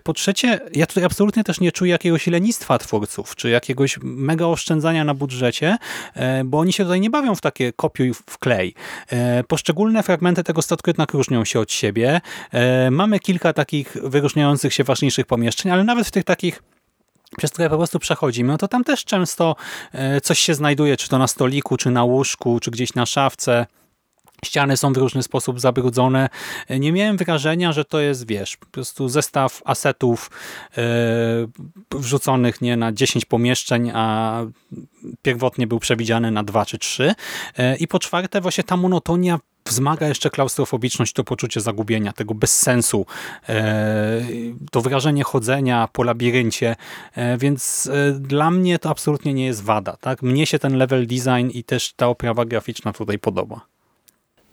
Po trzecie, ja tutaj absolutnie też nie czuję jakiegoś lenistwa twórców, czy jakiegoś mega oszczędzenia oszczędzania na budżecie, e, bo oni się tutaj nie bawią w takie kopiuj w klej. E, poszczególne fragmenty tego statku jednak różnią się od siebie. E, mamy kilka takich wyróżniających się ważniejszych pomieszczeń, ale nawet w tych takich przez które po prostu przechodzimy, no to tam też często coś się znajduje, czy to na stoliku, czy na łóżku, czy gdzieś na szafce. Ściany są w różny sposób zabrudzone. Nie miałem wrażenia, że to jest, wiesz, po prostu zestaw asetów yy, wrzuconych nie na 10 pomieszczeń, a pierwotnie był przewidziany na 2 czy 3. Yy, e, I po czwarte, właśnie ta monotonia wzmaga jeszcze klaustrofobiczność, to poczucie zagubienia, tego bezsensu, e, to wrażenie chodzenia po labiryncie, więc dla mnie to absolutnie nie jest wada. Tak? Mnie się ten level design i też ta oprawa graficzna tutaj podoba.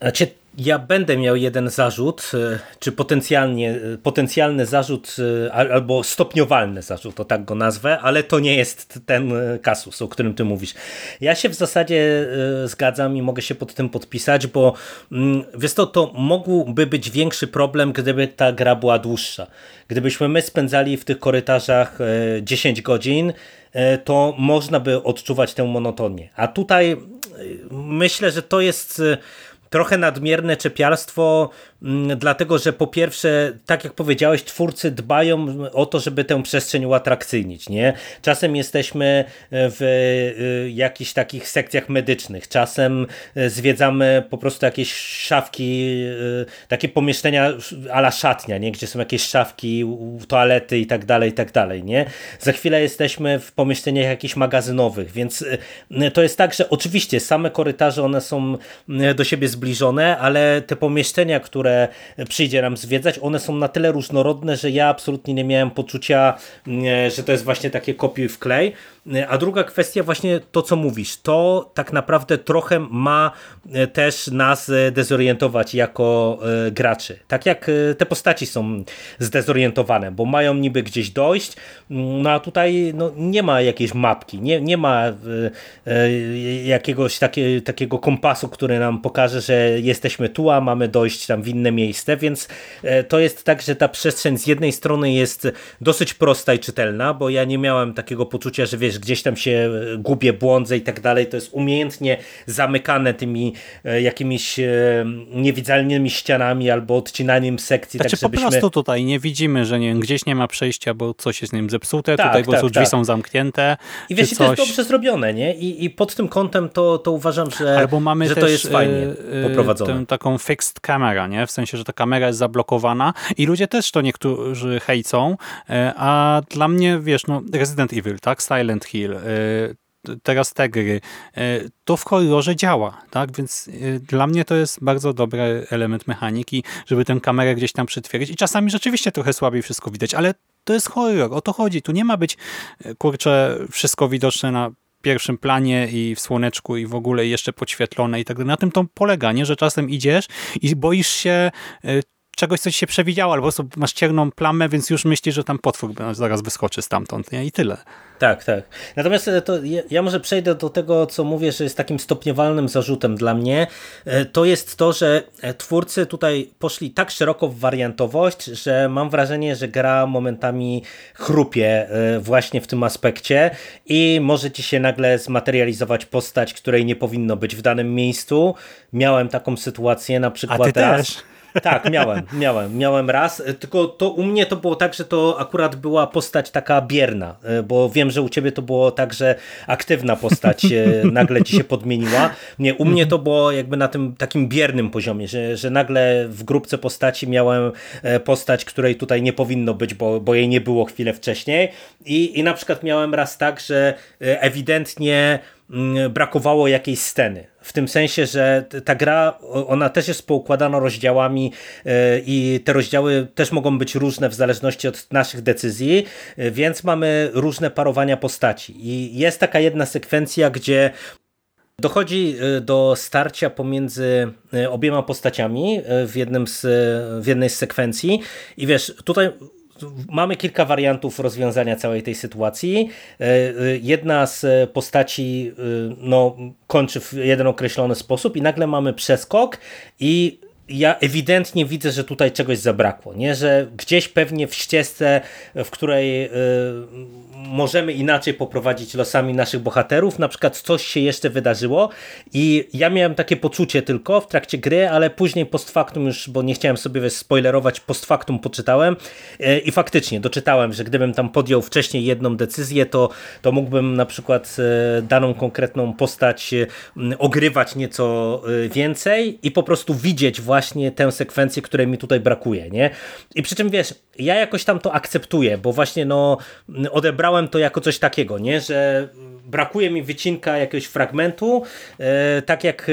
Znaczy, ja będę miał jeden zarzut, e, czy potencjalnie, e, potencjalny zarzut, e, albo stopniowalny zarzut, to tak go nazwę, ale to nie jest ten kasus, o którym ty mówisz. Ja się w zasadzie zgadzam i mogę się pod tym podpisać, bo mm, wiesz to, to mógłby być większy problem, gdyby ta gra była dłuższa. Gdybyśmy my spędzali w tych korytarzach 10 godzin, to można by odczuwać tę monotonię. A tutaj myślę, że to jest trochę nadmierne czepialstwo dlatego że po pierwsze, tak jak powiedziałeś, twórcy dbają o to, żeby tę przestrzeń uatrakcyjnić. Nie? Czasem jesteśmy w y, jakichś takich sekcjach medycznych, czasem y, zwiedzamy po prostu jakieś szafki, takie pomieszczenia ala szatnia, nie? gdzie są jakieś szafki, toalety i tak dalej, i tak dalej. Nie? Za chwilę jesteśmy w pomieszczeniach jakichś magazynowych, więc to jest tak, że oczywiście same korytarze one są do siebie zbliżone, ale te pomieszczenia, które które przyjdzie nam zwiedzać, one są na tyle różnorodne, że ja absolutnie nie miałem poczucia, że to jest właśnie takie kopiuj w klej. A druga kwestia właśnie to, co mówisz, to tak naprawdę trochę ma też nas dezorientować jako graczy. Tak jak te postaci są zdezorientowane, bo mają niby gdzieś dojść, no a tutaj no, nie ma jakiejś mapki, nie, nie ma jakiegoś takie, takiego kompasu, który nam pokaże, że jesteśmy tu, a mamy dojść tam w inne miejsce, więc e, to jest tak, że ta przestrzeń z jednej strony jest dosyć prosta i czytelna, bo ja nie miałem takiego poczucia, że wiesz, gdzieś tam się e, gubię, błądzę i tak dalej, to jest umiejętnie zamykane tymi e, jakimiś niewidzialnymi ścianami albo odcinaniem sekcji. Znaczy tak, żebyśmy... po prostu tutaj nie widzimy, że nie, gdzieś nie ma przejścia, bo coś jest z nim zepsute, tak, tutaj po prostu tak, drzwi tak. są zamknięte. I wiesz, coś... to jest dobrze zrobione, nie? I, i pod tym kątem to, to uważam, że, Albo mamy że też, to jest fajnie poprowadzone. Tę, taką fixed camera, nie? W sensie, że ta kamera jest zablokowana i ludzie też to niektórzy hejcą, e, a dla mnie, wiesz, no Resident Evil, tak? Silent Hill, e, teraz te gry, e, to w horrorze działa, tak? Więc dla mnie to jest bardzo dobry element mechaniki, żeby tę kamerę gdzieś tam przytwierdzić i czasami rzeczywiście trochę słabiej wszystko widać, ale to jest horror, o to chodzi. Tu nie ma być, kurczę, wszystko widoczne na pierwszym planie i w słoneczku i w ogóle jeszcze podświetlone i tak dalej. Na tym to polega, nie? że czasem idziesz i boisz się y, czegoś, co ci się przewidziało, albo masz ciemną plamę, więc już myślisz, że tam potwór zaraz wyskoczy stamtąd nie? i tyle. Tak, tak. Natomiast e, to ja, ja, może przejdę do tego, co mówię, że jest takim stopniowalnym zarzutem dla mnie. E, to jest to, że e, twórcy tutaj poszli tak szeroko w wariantowość, że mam wrażenie, że gra momentami chrupie właśnie w tym aspekcie i może ci się nagle zmaterializować postać, której nie powinno być w danym miejscu. Miałem taką sytuację na przykład A ty. Też. Tak, miałem, miałem, miałem raz, tylko to u mnie to było tak, że to akurat była postać taka bierna, e, bo wiem, że u ciebie to było tak, że aktywna postać e, nagle ci się podmieniła. Nie, u mnie to było jakby na tym takim biernym poziomie, że, że nagle w grupce postaci miałem e, postać, której tutaj nie powinno być, bo, bo jej nie było chwilę wcześniej i, i na przykład miałem raz tak, że ewidentnie mm, brakowało jakiejś sceny. W tym sensie, że ta gra, ona też jest poukładana rozdziałami e, i te rozdziały też mogą być różne w zależności od naszych decyzji, e, więc mamy różne parowania postaci. I jest taka jedna sekwencja, gdzie Dochodzi e, do starcia pomiędzy obiema postaciami w, jednym z, w jednej z sekwencji i wiesz, tutaj mamy kilka wariantów rozwiązania całej tej sytuacji. E, e, jedna z postaci e, no, kończy w jeden określony sposób i nagle mamy przeskok i ja ewidentnie widzę, że tutaj czegoś zabrakło, nie? że gdzieś pewnie w ścieżce, w której możemy inaczej poprowadzić losami naszych bohaterów, na przykład coś się jeszcze wydarzyło i ja miałem takie poczucie tylko w trakcie gry, ale później post factum już, bo nie chciałem sobie wiesz, spoilerować, post factum poczytałem y, i faktycznie doczytałem, że gdybym tam podjął wcześniej jedną decyzję, to, to mógłbym na przykład y, daną konkretną postać ogrywać nieco więcej i po prostu widzieć właśnie tę sekwencję, której mi tutaj brakuje, nie? I przy czym wiesz, ja jakoś tam to akceptuję, bo właśnie no odebrałem to jako coś takiego, nie? Że brakuje mi wycinka jakiegoś fragmentu, e, tak jak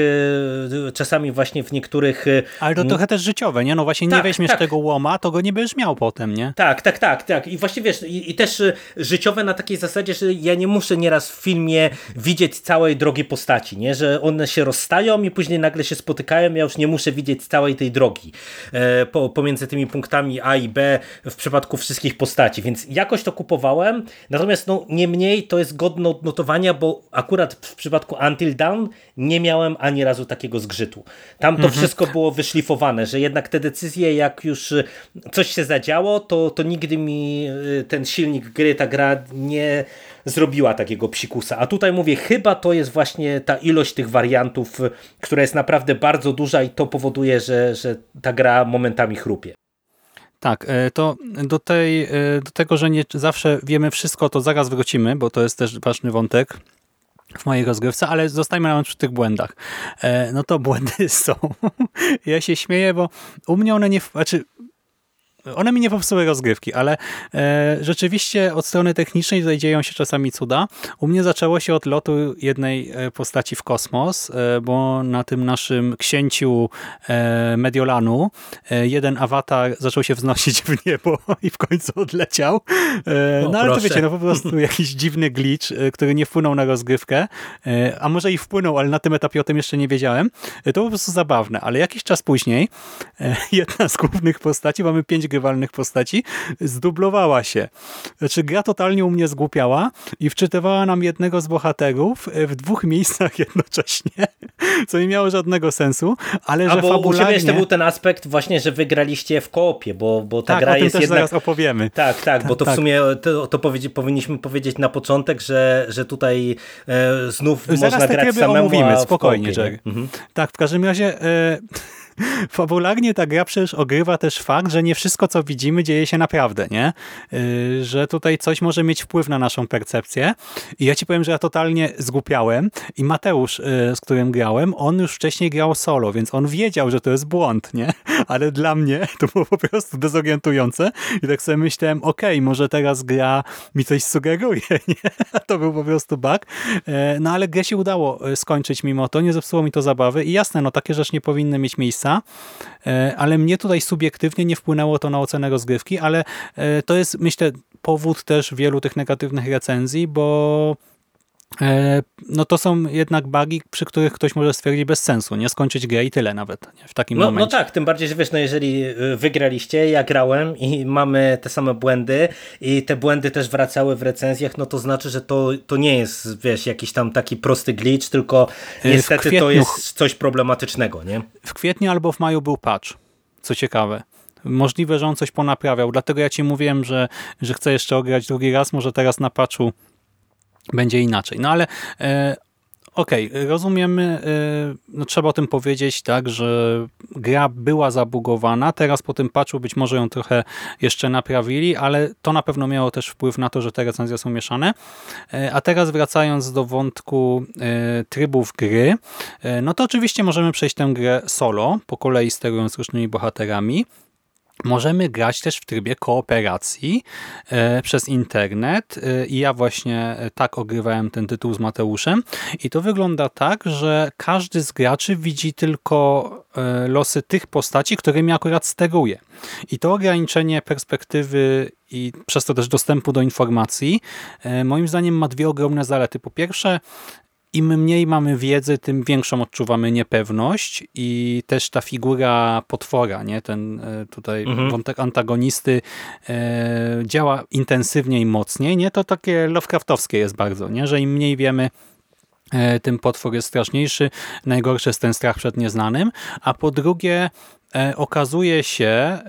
e, czasami właśnie w niektórych... E, Ale to trochę też życiowe, nie? No właśnie tak, nie weźmiesz tak. tego łoma, to go nie będziesz miał potem, nie? Tak, tak, tak, tak. I właśnie wiesz, i, i, też życiowe na takiej zasadzie, że ja nie muszę nieraz w filmie widzieć całej drogi postaci, nie? Że one się rozstają i później nagle się spotykają, ja już nie muszę widzieć całej tej drogi po, pomiędzy tymi punktami A i B w przypadku wszystkich postaci, więc jakoś to kupowałem, natomiast no nie mniej to jest godne odnotowania bo akurat w przypadku Until Dawn nie miałem ani razu takiego zgrzytu. Tam to mhm. wszystko było wyszlifowane, że jednak te decyzje, jak już y, coś się zadziało, to, to nigdy mi y, ten silnik gry, ta gra nie zrobiła takiego psikusa. A tutaj mówię, chyba to jest właśnie ta ilość tych wariantów, y, która jest naprawdę bardzo duża i to powoduje, że, że ta gra momentami chrupie. Tak, e, to do, tej, e, do tego, że nie zawsze wiemy wszystko, to zaraz wrócimy, bo to jest też ważny wątek w mojej rozgrywce, ale zostajmy nawet przy tych błędach. E, no to błędy są. Ja się śmieję, bo u mnie one nie... Znaczy, one mi nie popsuły rozgrywki, ale e, rzeczywiście od strony technicznej tutaj dzieją się czasami cuda. U mnie zaczęło się od lotu jednej e, postaci w kosmos, e, bo na tym naszym księciu e, Mediolanu e, jeden awatar zaczął się wznosić w niebo i w końcu odleciał. E, O, no ale to wiecie, no po prostu jakiś dziwny glitch, który nie wpłynął na rozgrywkę, a może i wpłynął, ale na tym etapie o tym jeszcze nie wiedziałem. To po prostu zabawne, ale jakiś czas później jedna z głównych postaci, mamy pięć grywalnych postaci, zdublowała się. Znaczy gra totalnie u mnie zgłupiała i wczytywała nam jednego z bohaterów e, w dwóch miejscach jednocześnie, co nie miało żadnego sensu, ale A że bo u fabularnie... Ciebie jeszcze był ten aspekt właśnie, że wygraliście w koopie, bo, bo ta tak, gra o tym jest też jednak... zaraz opowiemy. Tak, tak, bo to w tak. sumie to, to powiedzi, powinniśmy powiedzieć na początek, że, że tutaj e, znów Zaraz można te grać samemu, omówimy, a w spokojnie, koopie? Jerry. Mhm. Tak, w każdym razie e, fabularnie ta gra przecież ogrywa też fakt, że nie wszystko, co widzimy, dzieje się naprawdę, nie? E, że tutaj coś może mieć wpływ na naszą percepcję. I ja ci powiem, że ja totalnie zgłupiałem i Mateusz, e, z którym grałem, on już wcześniej grał solo, więc on wiedział, że to jest błąd, nie? Ale dla mnie to było po prostu dezorientujące i tak sobie myślałem, okej, może teraz gra mi coś sugeruje, nie? To był po prostu bug. E, No ale grę się udało e, skończyć mimo to, nie zepsuło mi to zabawy i jasne, no takie rzeczy nie powinny mieć miejsca, e, ale mnie tutaj subiektywnie nie wpłynęło to na ocenę rozgrywki, ale e, to jest myślę powód też wielu tych negatywnych recenzji, bo no to są jednak bugi, przy których ktoś może stwierdzić bez sensu, nie skończyć grę i tyle nawet nie? w takim No, no momencie. tak, tym bardziej, że wiesz, no jeżeli y, wygraliście, ja grałem i mamy te same błędy i te błędy też wracały w recenzjach, no to znaczy, że to, to nie jest, wiesz, jakiś tam taki prosty glitch, tylko Y, niestety to jest coś problematycznego, nie? w kwietniu albo w maju był patch, co ciekawe. Możliwe, że on coś ponaprawiał, dlatego ja ci mówiłem, że, że chcę jeszcze ograć drugi raz, może teraz na patchu będzie inaczej. No ale e, okej, rozumiemy, e, no trzeba o tym powiedzieć, tak, że gra była zabugowana, teraz po tym patchu być może ją trochę jeszcze naprawili, ale to na pewno miało też wpływ na to, że te recenzje są mieszane. E, A teraz wracając do wątku trybów gry, no to oczywiście możemy przejść tę grę solo, po kolei sterując różnymi bohaterami. Możemy grać też w trybie kooperacji e, przez internet e, i ja właśnie e, tak ogrywałem ten tytuł z Mateuszem i to wygląda tak, że każdy z graczy widzi tylko losy tych postaci, którymi akurat steruje. I to ograniczenie perspektywy i przez to też dostępu do informacji moim zdaniem ma dwie ogromne zalety. Po pierwsze, im mniej mamy wiedzy, tym większą odczuwamy niepewność i też ta figura potwora, nie? ten e, tutaj Mhm. wątek antagonisty e, działa intensywniej, mocniej, nie? To takie Lovecraftowskie jest bardzo, nie? że im mniej wiemy, e, tym potwór jest straszniejszy. Najgorszy jest ten strach przed nieznanym. A po drugie, okazuje się, e,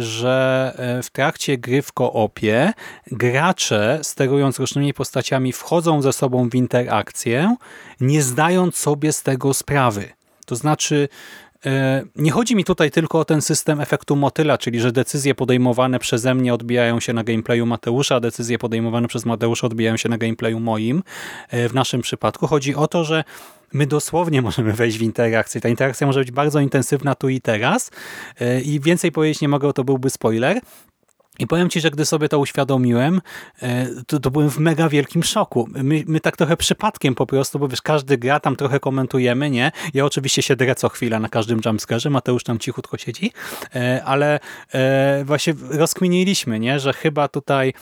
że e, w trakcie gry w koopie gracze, sterując różnymi postaciami, wchodzą ze sobą w interakcję, nie zdając sobie z tego sprawy. To znaczy, e, nie chodzi mi tutaj tylko o ten system efektu motyla, czyli że decyzje podejmowane przeze mnie odbijają się na gameplayu Mateusza, a decyzje podejmowane przez Mateusza odbijają się na gameplayu moim. E, W naszym przypadku chodzi o to, że my dosłownie możemy wejść w interakcję. Ta interakcja może być bardzo intensywna tu i teraz E, i więcej powiedzieć nie mogę, to byłby spoiler. I powiem Ci, że gdy sobie to uświadomiłem, e, to, to byłem w mega wielkim szoku. My, my tak trochę przypadkiem po prostu, bo wiesz, każdy gra, tam trochę komentujemy, nie? Ja oczywiście się drę co chwila na każdym jumpscarze, Mateusz tam cichutko siedzi, e, ale e, właśnie rozkminiliśmy, nie? Że chyba tutaj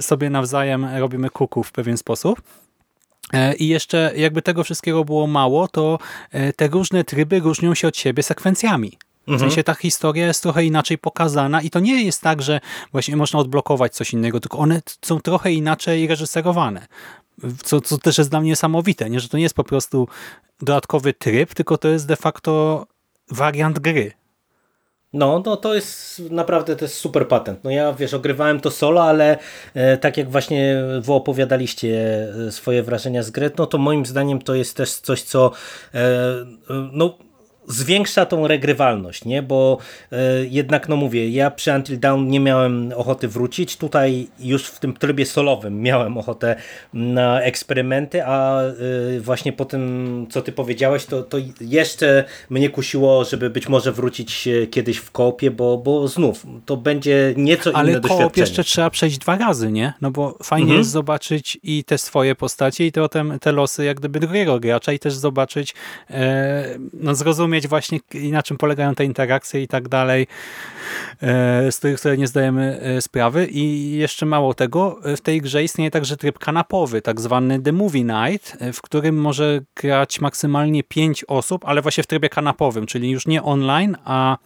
sobie nawzajem robimy kuku w pewien sposób. I jeszcze jakby tego wszystkiego było mało, to te różne tryby różnią się od siebie sekwencjami. W sensie ta historia jest trochę inaczej pokazana i to nie jest tak, że właśnie można odblokować coś innego, tylko one są trochę inaczej reżyserowane. Co, co też jest dla mnie niesamowite, nie? że to nie jest po prostu dodatkowy tryb, tylko to jest de facto wariant gry. No, no to jest naprawdę to jest super patent. No ja wiesz, ogrywałem to solo, ale e, tak jak właśnie wy opowiadaliście e, swoje wrażenia z gry, no to moim zdaniem to jest też coś, co e, e, no zwiększa tą regrywalność, nie? bo e, jednak, no mówię, ja przy Until Dawn nie miałem ochoty wrócić, tutaj już w tym trybie solowym miałem ochotę na eksperymenty, a e, właśnie po tym, co ty powiedziałeś, to, to jeszcze mnie kusiło, żeby być może wrócić kiedyś w kopie, bo, bo znów, to będzie nieco Ale inne doświadczenie. Ale jeszcze trzeba przejść dwa razy, nie? No bo fajnie mhm. jest zobaczyć i te swoje postacie i potem te losy jak gdyby drugiego gracza i też zobaczyć, e, no zrozumieć właśnie na czym polegają te interakcje i tak dalej, e, z których sobie nie zdajemy e, sprawy. I jeszcze mało tego, w tej grze istnieje także tryb kanapowy, tak zwany The Movie Night, w którym może grać maksymalnie pięć osób, ale właśnie w trybie kanapowym, czyli już nie online, a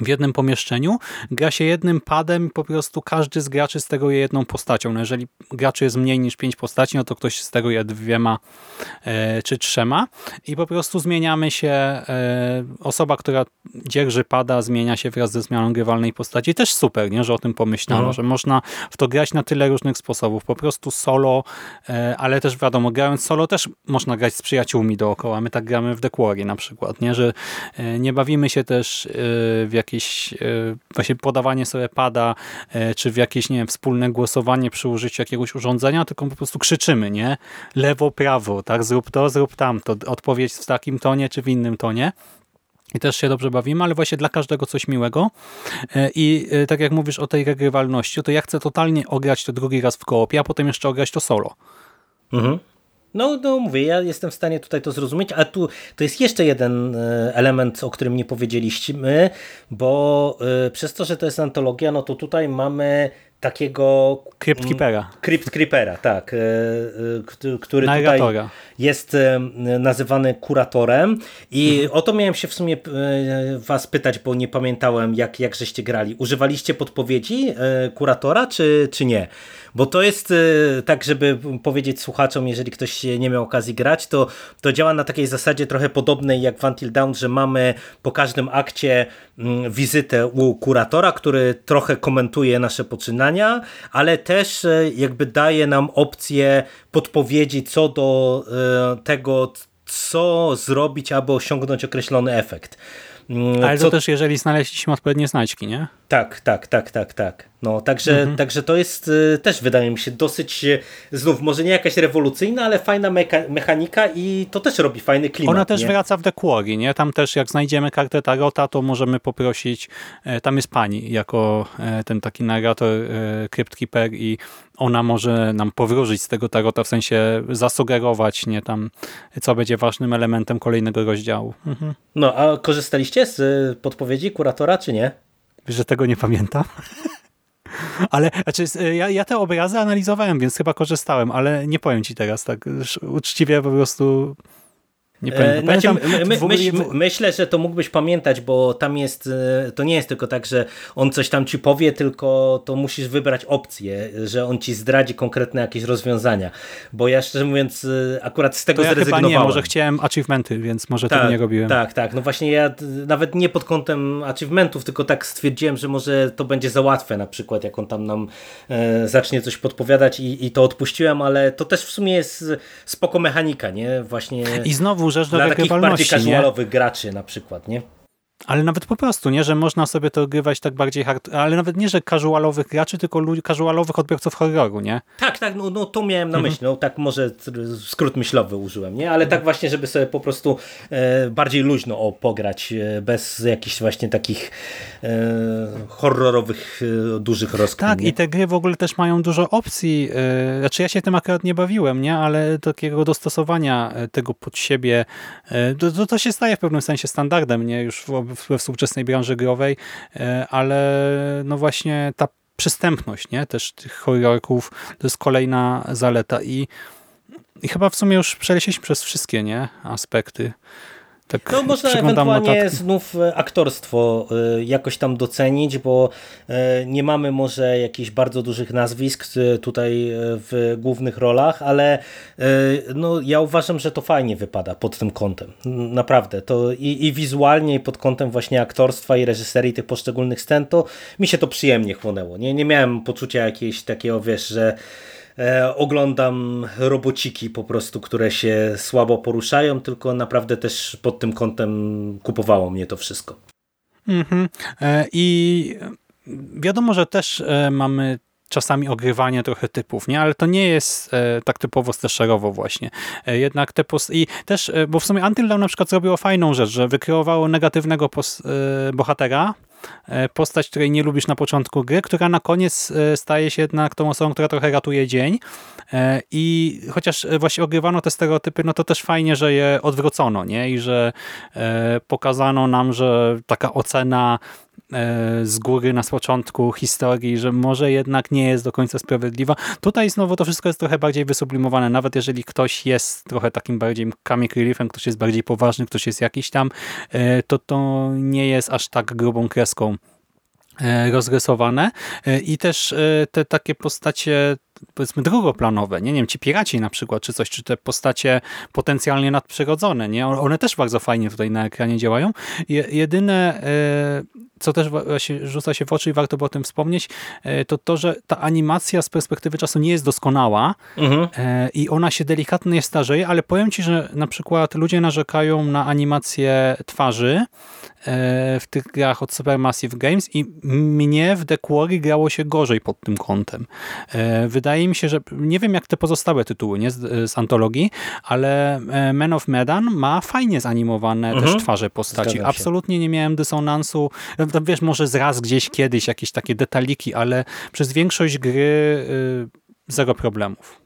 w jednym pomieszczeniu, gra się jednym padem i po prostu każdy z graczy steruje jedną postacią. No jeżeli graczy jest mniej niż pięć postaci, no to ktoś steruje dwiema e, czy trzema i po prostu zmieniamy się, e, osoba, która dzierży pada, zmienia się wraz ze zmianą grywalnej postaci. Też super, nie, że o tym pomyślano, mhm. że można w to grać na tyle różnych sposobów. Po prostu solo, e, ale też wiadomo, grając solo też można grać z przyjaciółmi dookoła. My tak gramy w The Quarry na przykład, nie, że e, nie bawimy się też e, w jakieś e, właśnie podawanie sobie pada, e, czy w jakieś, nie wiem, wspólne głosowanie przy użyciu jakiegoś urządzenia, tylko po prostu krzyczymy, nie? Lewo, prawo, tak? Zrób to, zrób tamto. Odpowiedź w takim tonie, czy w innym tonie. I też się dobrze bawimy, ale właśnie dla każdego coś miłego. E, I tak jak mówisz o tej regrywalności, to ja chcę totalnie ograć to drugi raz w koopie, a potem jeszcze ograć to solo. Mhm. No, no mówię, ja jestem w stanie tutaj to zrozumieć, a tu to jest jeszcze jeden e, element, o którym nie powiedzieliśmy, bo y, przez to, że to jest antologia, no to tutaj mamy takiego... Crypt Keepera. Crypt Creepera, tak. E, który tutaj jest nazywany kuratorem i mhm. o to miałem się w sumie was pytać, bo nie pamiętałem jak, jak żeście grali. Używaliście podpowiedzi kuratora, czy, czy nie? Bo to jest tak, żeby powiedzieć słuchaczom, jeżeli ktoś nie miał okazji grać, to, to działa na takiej zasadzie trochę podobnej jak w Until Dawn, że mamy po każdym akcie mm, wizytę u kuratora, który trochę komentuje nasze poczynania, ale też y, jakby daje nam opcję podpowiedzi co do y, tego, co zrobić, aby osiągnąć określony efekt. Mm, ale co... to też jeżeli znaleźliśmy odpowiednie znajdźki, nie? Tak, tak, tak, tak, tak. No, także, mhm. także to jest y, też wydaje mi się dosyć, y, znów może nie jakaś rewolucyjna, ale fajna mechanika i to też robi fajny klimat. Ona też nie? wraca w The Quarry, nie? Tam też jak znajdziemy kartę Tarota, to możemy poprosić, e, tam jest pani jako e, ten taki narrator e, Crypt Keeper i ona może nam powróżyć z tego Tarota, w sensie zasugerować, nie? Tam, co będzie ważnym elementem kolejnego rozdziału. Mhm. No, a korzystaliście z podpowiedzi kuratora, czy nie? Wiesz, że tego nie pamiętam? Ale znaczy, ja, ja te obrazy analizowałem, więc chyba korzystałem, ale nie powiem ci teraz tak uczciwie po prostu nie pamiętam. E, znaczy, my, my, my, myślę, że to mógłbyś pamiętać, bo tam jest, e, to nie jest tylko tak, że on coś tam ci powie, tylko to musisz wybrać opcję, że on ci zdradzi konkretne jakieś rozwiązania. Bo ja szczerze mówiąc, e, akurat z tego to ja zrezygnowałem. Chyba nie, może chciałem achievementy, więc może tak, tego nie robiłem. Tak, tak. No właśnie ja nawet nie pod kątem achievementów, tylko tak stwierdziłem, że może to będzie za łatwe na przykład, jak on tam nam e, zacznie coś podpowiadać i, i to odpuściłem, ale to też w sumie jest spoko mechanika, nie? Właśnie. I znowu rzecz do Dla takich bardziej casualowych graczy na przykład, nie? Ale nawet po prostu, nie, że można sobie to grywać tak bardziej hard, ale nawet nie, że casualowych graczy, tylko casualowych odbiorców horroru, nie? Tak, tak, no, no to miałem na mhm. myśli, no tak może skrót myślowy użyłem, nie? Ale tak właśnie, żeby sobie po prostu e, bardziej luźno o, pograć, e, bez jakichś właśnie takich e, horrorowych, e, dużych rozkmin. Tak, nie? i te gry w ogóle też mają dużo opcji, e, znaczy ja się tym akurat nie bawiłem, nie? Ale takiego dostosowania e, tego pod siebie, to, to się staje w pewnym sensie standardem, nie? Już w we współczesnej branży growej, e, ale no właśnie ta przystępność nie? też tych horrorków to jest kolejna zaleta i, i chyba w sumie już przelecieliśmy przez wszystkie nie? aspekty tak no można ewentualnie notatki. znów e, aktorstwo e, jakoś tam docenić, bo e, nie mamy może jakichś bardzo dużych nazwisk tutaj w głównych rolach, ale no, ja uważam, że to fajnie wypada pod tym kątem. Naprawdę. To i, i wizualnie, i pod kątem właśnie aktorstwa i reżyserii tych poszczególnych scen, to mi się to przyjemnie chłonęło. Nie, nie miałem poczucia jakiegoś takiego, wiesz, że oglądam robociki po prostu, które się słabo poruszają, tylko naprawdę też pod tym kątem kupowało mnie to wszystko. Mhm. E, I wiadomo, że też e, mamy czasami ogrywanie trochę typów, nie? Ale to nie jest e, tak typowo slasherowo właśnie. E, jednak te post... I też, e, bo w sumie Until na przykład zrobiło fajną rzecz, że wykreowało negatywnego e, bohatera, e, postać, której nie lubisz na początku gry, która na koniec e, staje się jednak tą osobą, która trochę ratuje dzień. I chociaż właśnie ogrywano te stereotypy, no to też fajnie, że je odwrócono, nie? I że pokazano nam, że taka ocena E, z góry na początku historii, że może jednak nie jest do końca sprawiedliwa. Tutaj znowu to wszystko jest trochę bardziej wysublimowane, nawet jeżeli ktoś jest trochę takim bardziej comic reliefem, ktoś jest bardziej poważny, ktoś jest jakiś tam, e, to to nie jest aż tak grubą kreską e, rozrysowane i też te takie postacie powiedzmy drugoplanowe, nie? nie wiem, ci piraci na przykład, czy coś, czy te postacie potencjalnie nadprzyrodzone, nie? One też bardzo fajnie tutaj na ekranie działają. jedyne, e, co też właśnie rzuca się w oczy i warto by o tym wspomnieć, e, to to, że ta animacja z perspektywy czasu nie jest doskonała mhm. E, i ona się delikatnie starzeje, ale powiem ci, że na przykład ludzie narzekają na animację twarzy w tych grach od Supermassive Games i mnie w The Quarry grało się gorzej pod tym kątem. Wydaje wydaje mi się, że nie wiem jak te pozostałe tytuły nie, z, z antologii, ale e, Men of Medan ma fajnie zanimowane mhm. też twarze postaci. Absolutnie nie miałem dysonansu. No, wiesz, może z raz gdzieś kiedyś jakieś takie detaliki, ale przez większość gry y, zero problemów.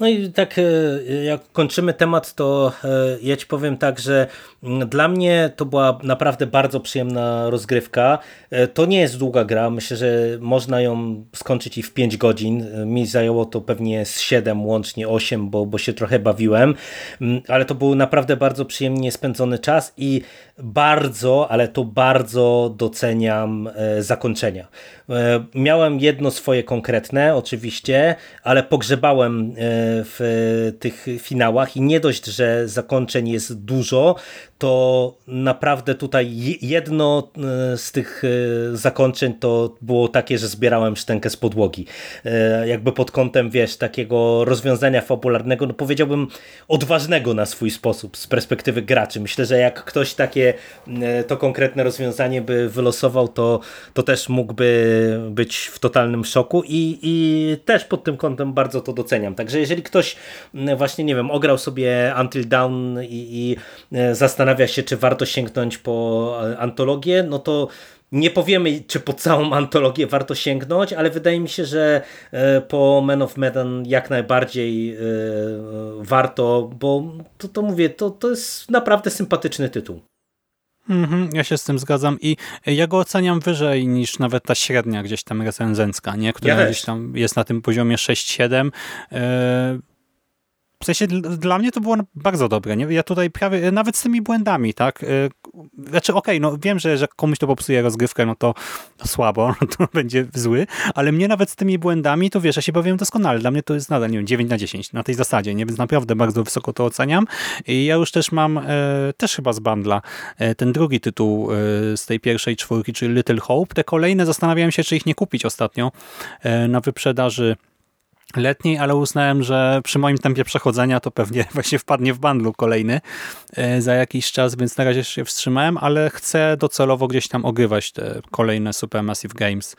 No i tak e, jak kończymy temat, to e, ja ci powiem tak, że mm, dla mnie to była naprawdę bardzo przyjemna rozgrywka. E, to nie jest długa gra, myślę, że można ją skończyć i w 5 godzin. Mi zajęło to pewnie z 7, łącznie 8, bo, bo się trochę bawiłem, mm, ale to był naprawdę bardzo przyjemnie spędzony czas i bardzo, ale to bardzo doceniam zakończenia. Miałem jedno swoje konkretne oczywiście, ale pogrzebałem w tych finałach i nie dość, że zakończeń jest dużo, to naprawdę tutaj jedno e, z tych e, zakończeń to było takie, że zbierałem szczękę z podłogi. E, jakby pod kątem, wiesz, takiego rozwiązania fabularnego, no powiedziałbym odważnego na swój sposób z perspektywy graczy. Myślę, że jak ktoś takie to konkretne rozwiązanie by wylosował, to, to też mógłby być w totalnym szoku i, i też pod tym kątem bardzo to doceniam. Także jeżeli ktoś właśnie, nie wiem, ograł sobie Until Dawn i, i zastanawia się, czy warto sięgnąć po e, antologię, no to nie powiemy, czy po całą antologię warto sięgnąć, ale wydaje mi się, że e, po Men of Medan jak najbardziej e, warto, bo to, to mówię, to, to jest naprawdę sympatyczny tytuł. Mhm, ja się z tym zgadzam i ja go oceniam wyżej niż nawet ta średnia gdzieś tam recenzencka, nie? która ja gdzieś tam jest na tym poziomie 6-7. W sensie dla mnie to było bardzo dobre. Nie? Ja tutaj prawie, nawet z tymi błędami, tak? Znaczy okej, okay, no wiem, że, że komuś to popsuje rozgrywkę, no to słabo, to będzie zły, ale mnie nawet z tymi błędami, to wiesz, ja się bawiłem doskonale. Dla mnie to jest nadal, nie wiem, 9 na 10 na tej zasadzie, nie? Więc naprawdę bardzo wysoko to oceniam. I ja już też mam, e, też chyba z bandla, e, ten drugi tytuł e, z tej pierwszej czwórki, czyli Little Hope. Te kolejne zastanawiałem się, czy ich nie kupić ostatnio e, na wyprzedaży letniej, ale uznałem, że przy moim tempie przechodzenia to pewnie właśnie wpadnie w bandlu kolejny e, za jakiś czas, więc na razie się wstrzymałem, ale chcę docelowo gdzieś tam ogrywać te kolejne Supermassive Games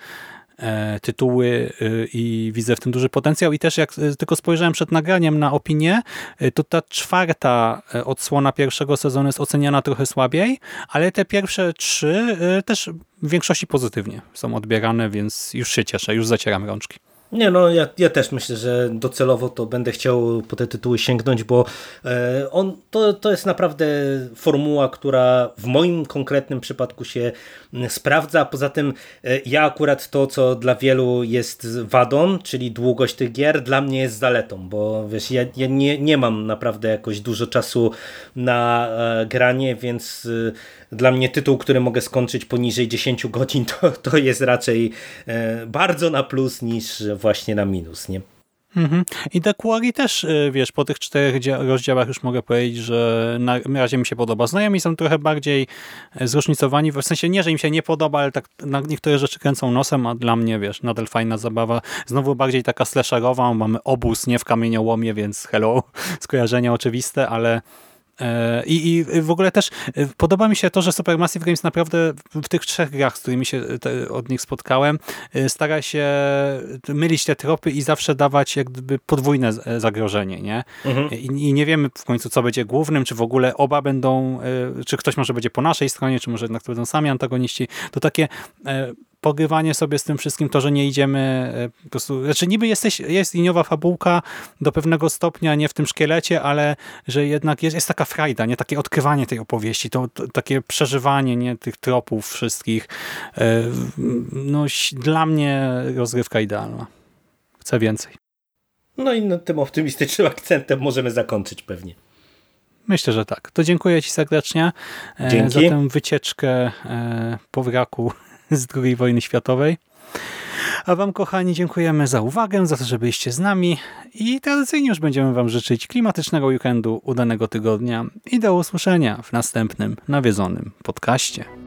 e, tytuły e, i widzę w tym duży potencjał i też jak tylko spojrzałem przed nagraniem na opinię, to ta czwarta odsłona pierwszego sezonu jest oceniana trochę słabiej, ale te pierwsze trzy też w większości pozytywnie są odbierane, więc już się cieszę, już zacieram rączki. Nie, no ja, ja też myślę, że docelowo to będę chciał po te tytuły sięgnąć, bo e, on, to, to jest naprawdę formuła, która w moim konkretnym przypadku się sprawdza. Poza tym e, ja akurat to, co dla wielu jest wadą, czyli długość tych gier, dla mnie jest zaletą, bo wiesz, ja, ja nie, nie mam naprawdę jakoś dużo czasu na e, granie, więc dla mnie tytuł, który mogę skończyć poniżej 10 godzin, to, to jest raczej bardzo na plus niż właśnie na minus, nie? Mhm. I The Quarry też, y, wiesz, po tych czterech rozdziałach już mogę powiedzieć, że na razie mi się podoba. Znajomi są trochę bardziej e, zróżnicowani, w sensie nie, że im się nie podoba, ale tak na niektóre rzeczy kręcą nosem, a dla mnie, wiesz, nadal fajna zabawa. Znowu bardziej taka slasherowa, mamy obóz, nie w kamieniołomie, więc hello, skojarzenia oczywiste, ale I, I w ogóle też e, podoba mi się to, że Supermassive Games naprawdę w tych trzech grach, z którymi się te, od nich spotkałem, e, stara się mylić te tropy i zawsze dawać jak gdyby podwójne zagrożenie. Nie? Mhm. I, I, nie wiemy w końcu, co będzie głównym, czy w ogóle oba będą, czy ktoś może będzie po naszej stronie, czy może jednak to będą sami antagoniści. To takie pogrywanie sobie z tym wszystkim, to, że nie idziemy e, po prostu, znaczy niby jesteś, jest liniowa fabułka do pewnego stopnia, nie w tym szkielecie, ale że jednak jest, jest taka frajda, nie takie odkrywanie tej opowieści, to, to takie przeżywanie nie tych tropów wszystkich. E, no dla mnie rozgrywka idealna. Chcę więcej. No i na tym optymistycznym akcentem możemy zakończyć pewnie. Myślę, że tak. To dziękuję Ci serdecznie e, Dzięki. za tę wycieczkę po wraku z II wojny światowej. A Wam, kochani, dziękujemy za uwagę, za to, że byliście z nami i tradycyjnie już będziemy Wam życzyć klimatycznego weekendu, udanego tygodnia i do usłyszenia w następnym nawiedzonym podcaście.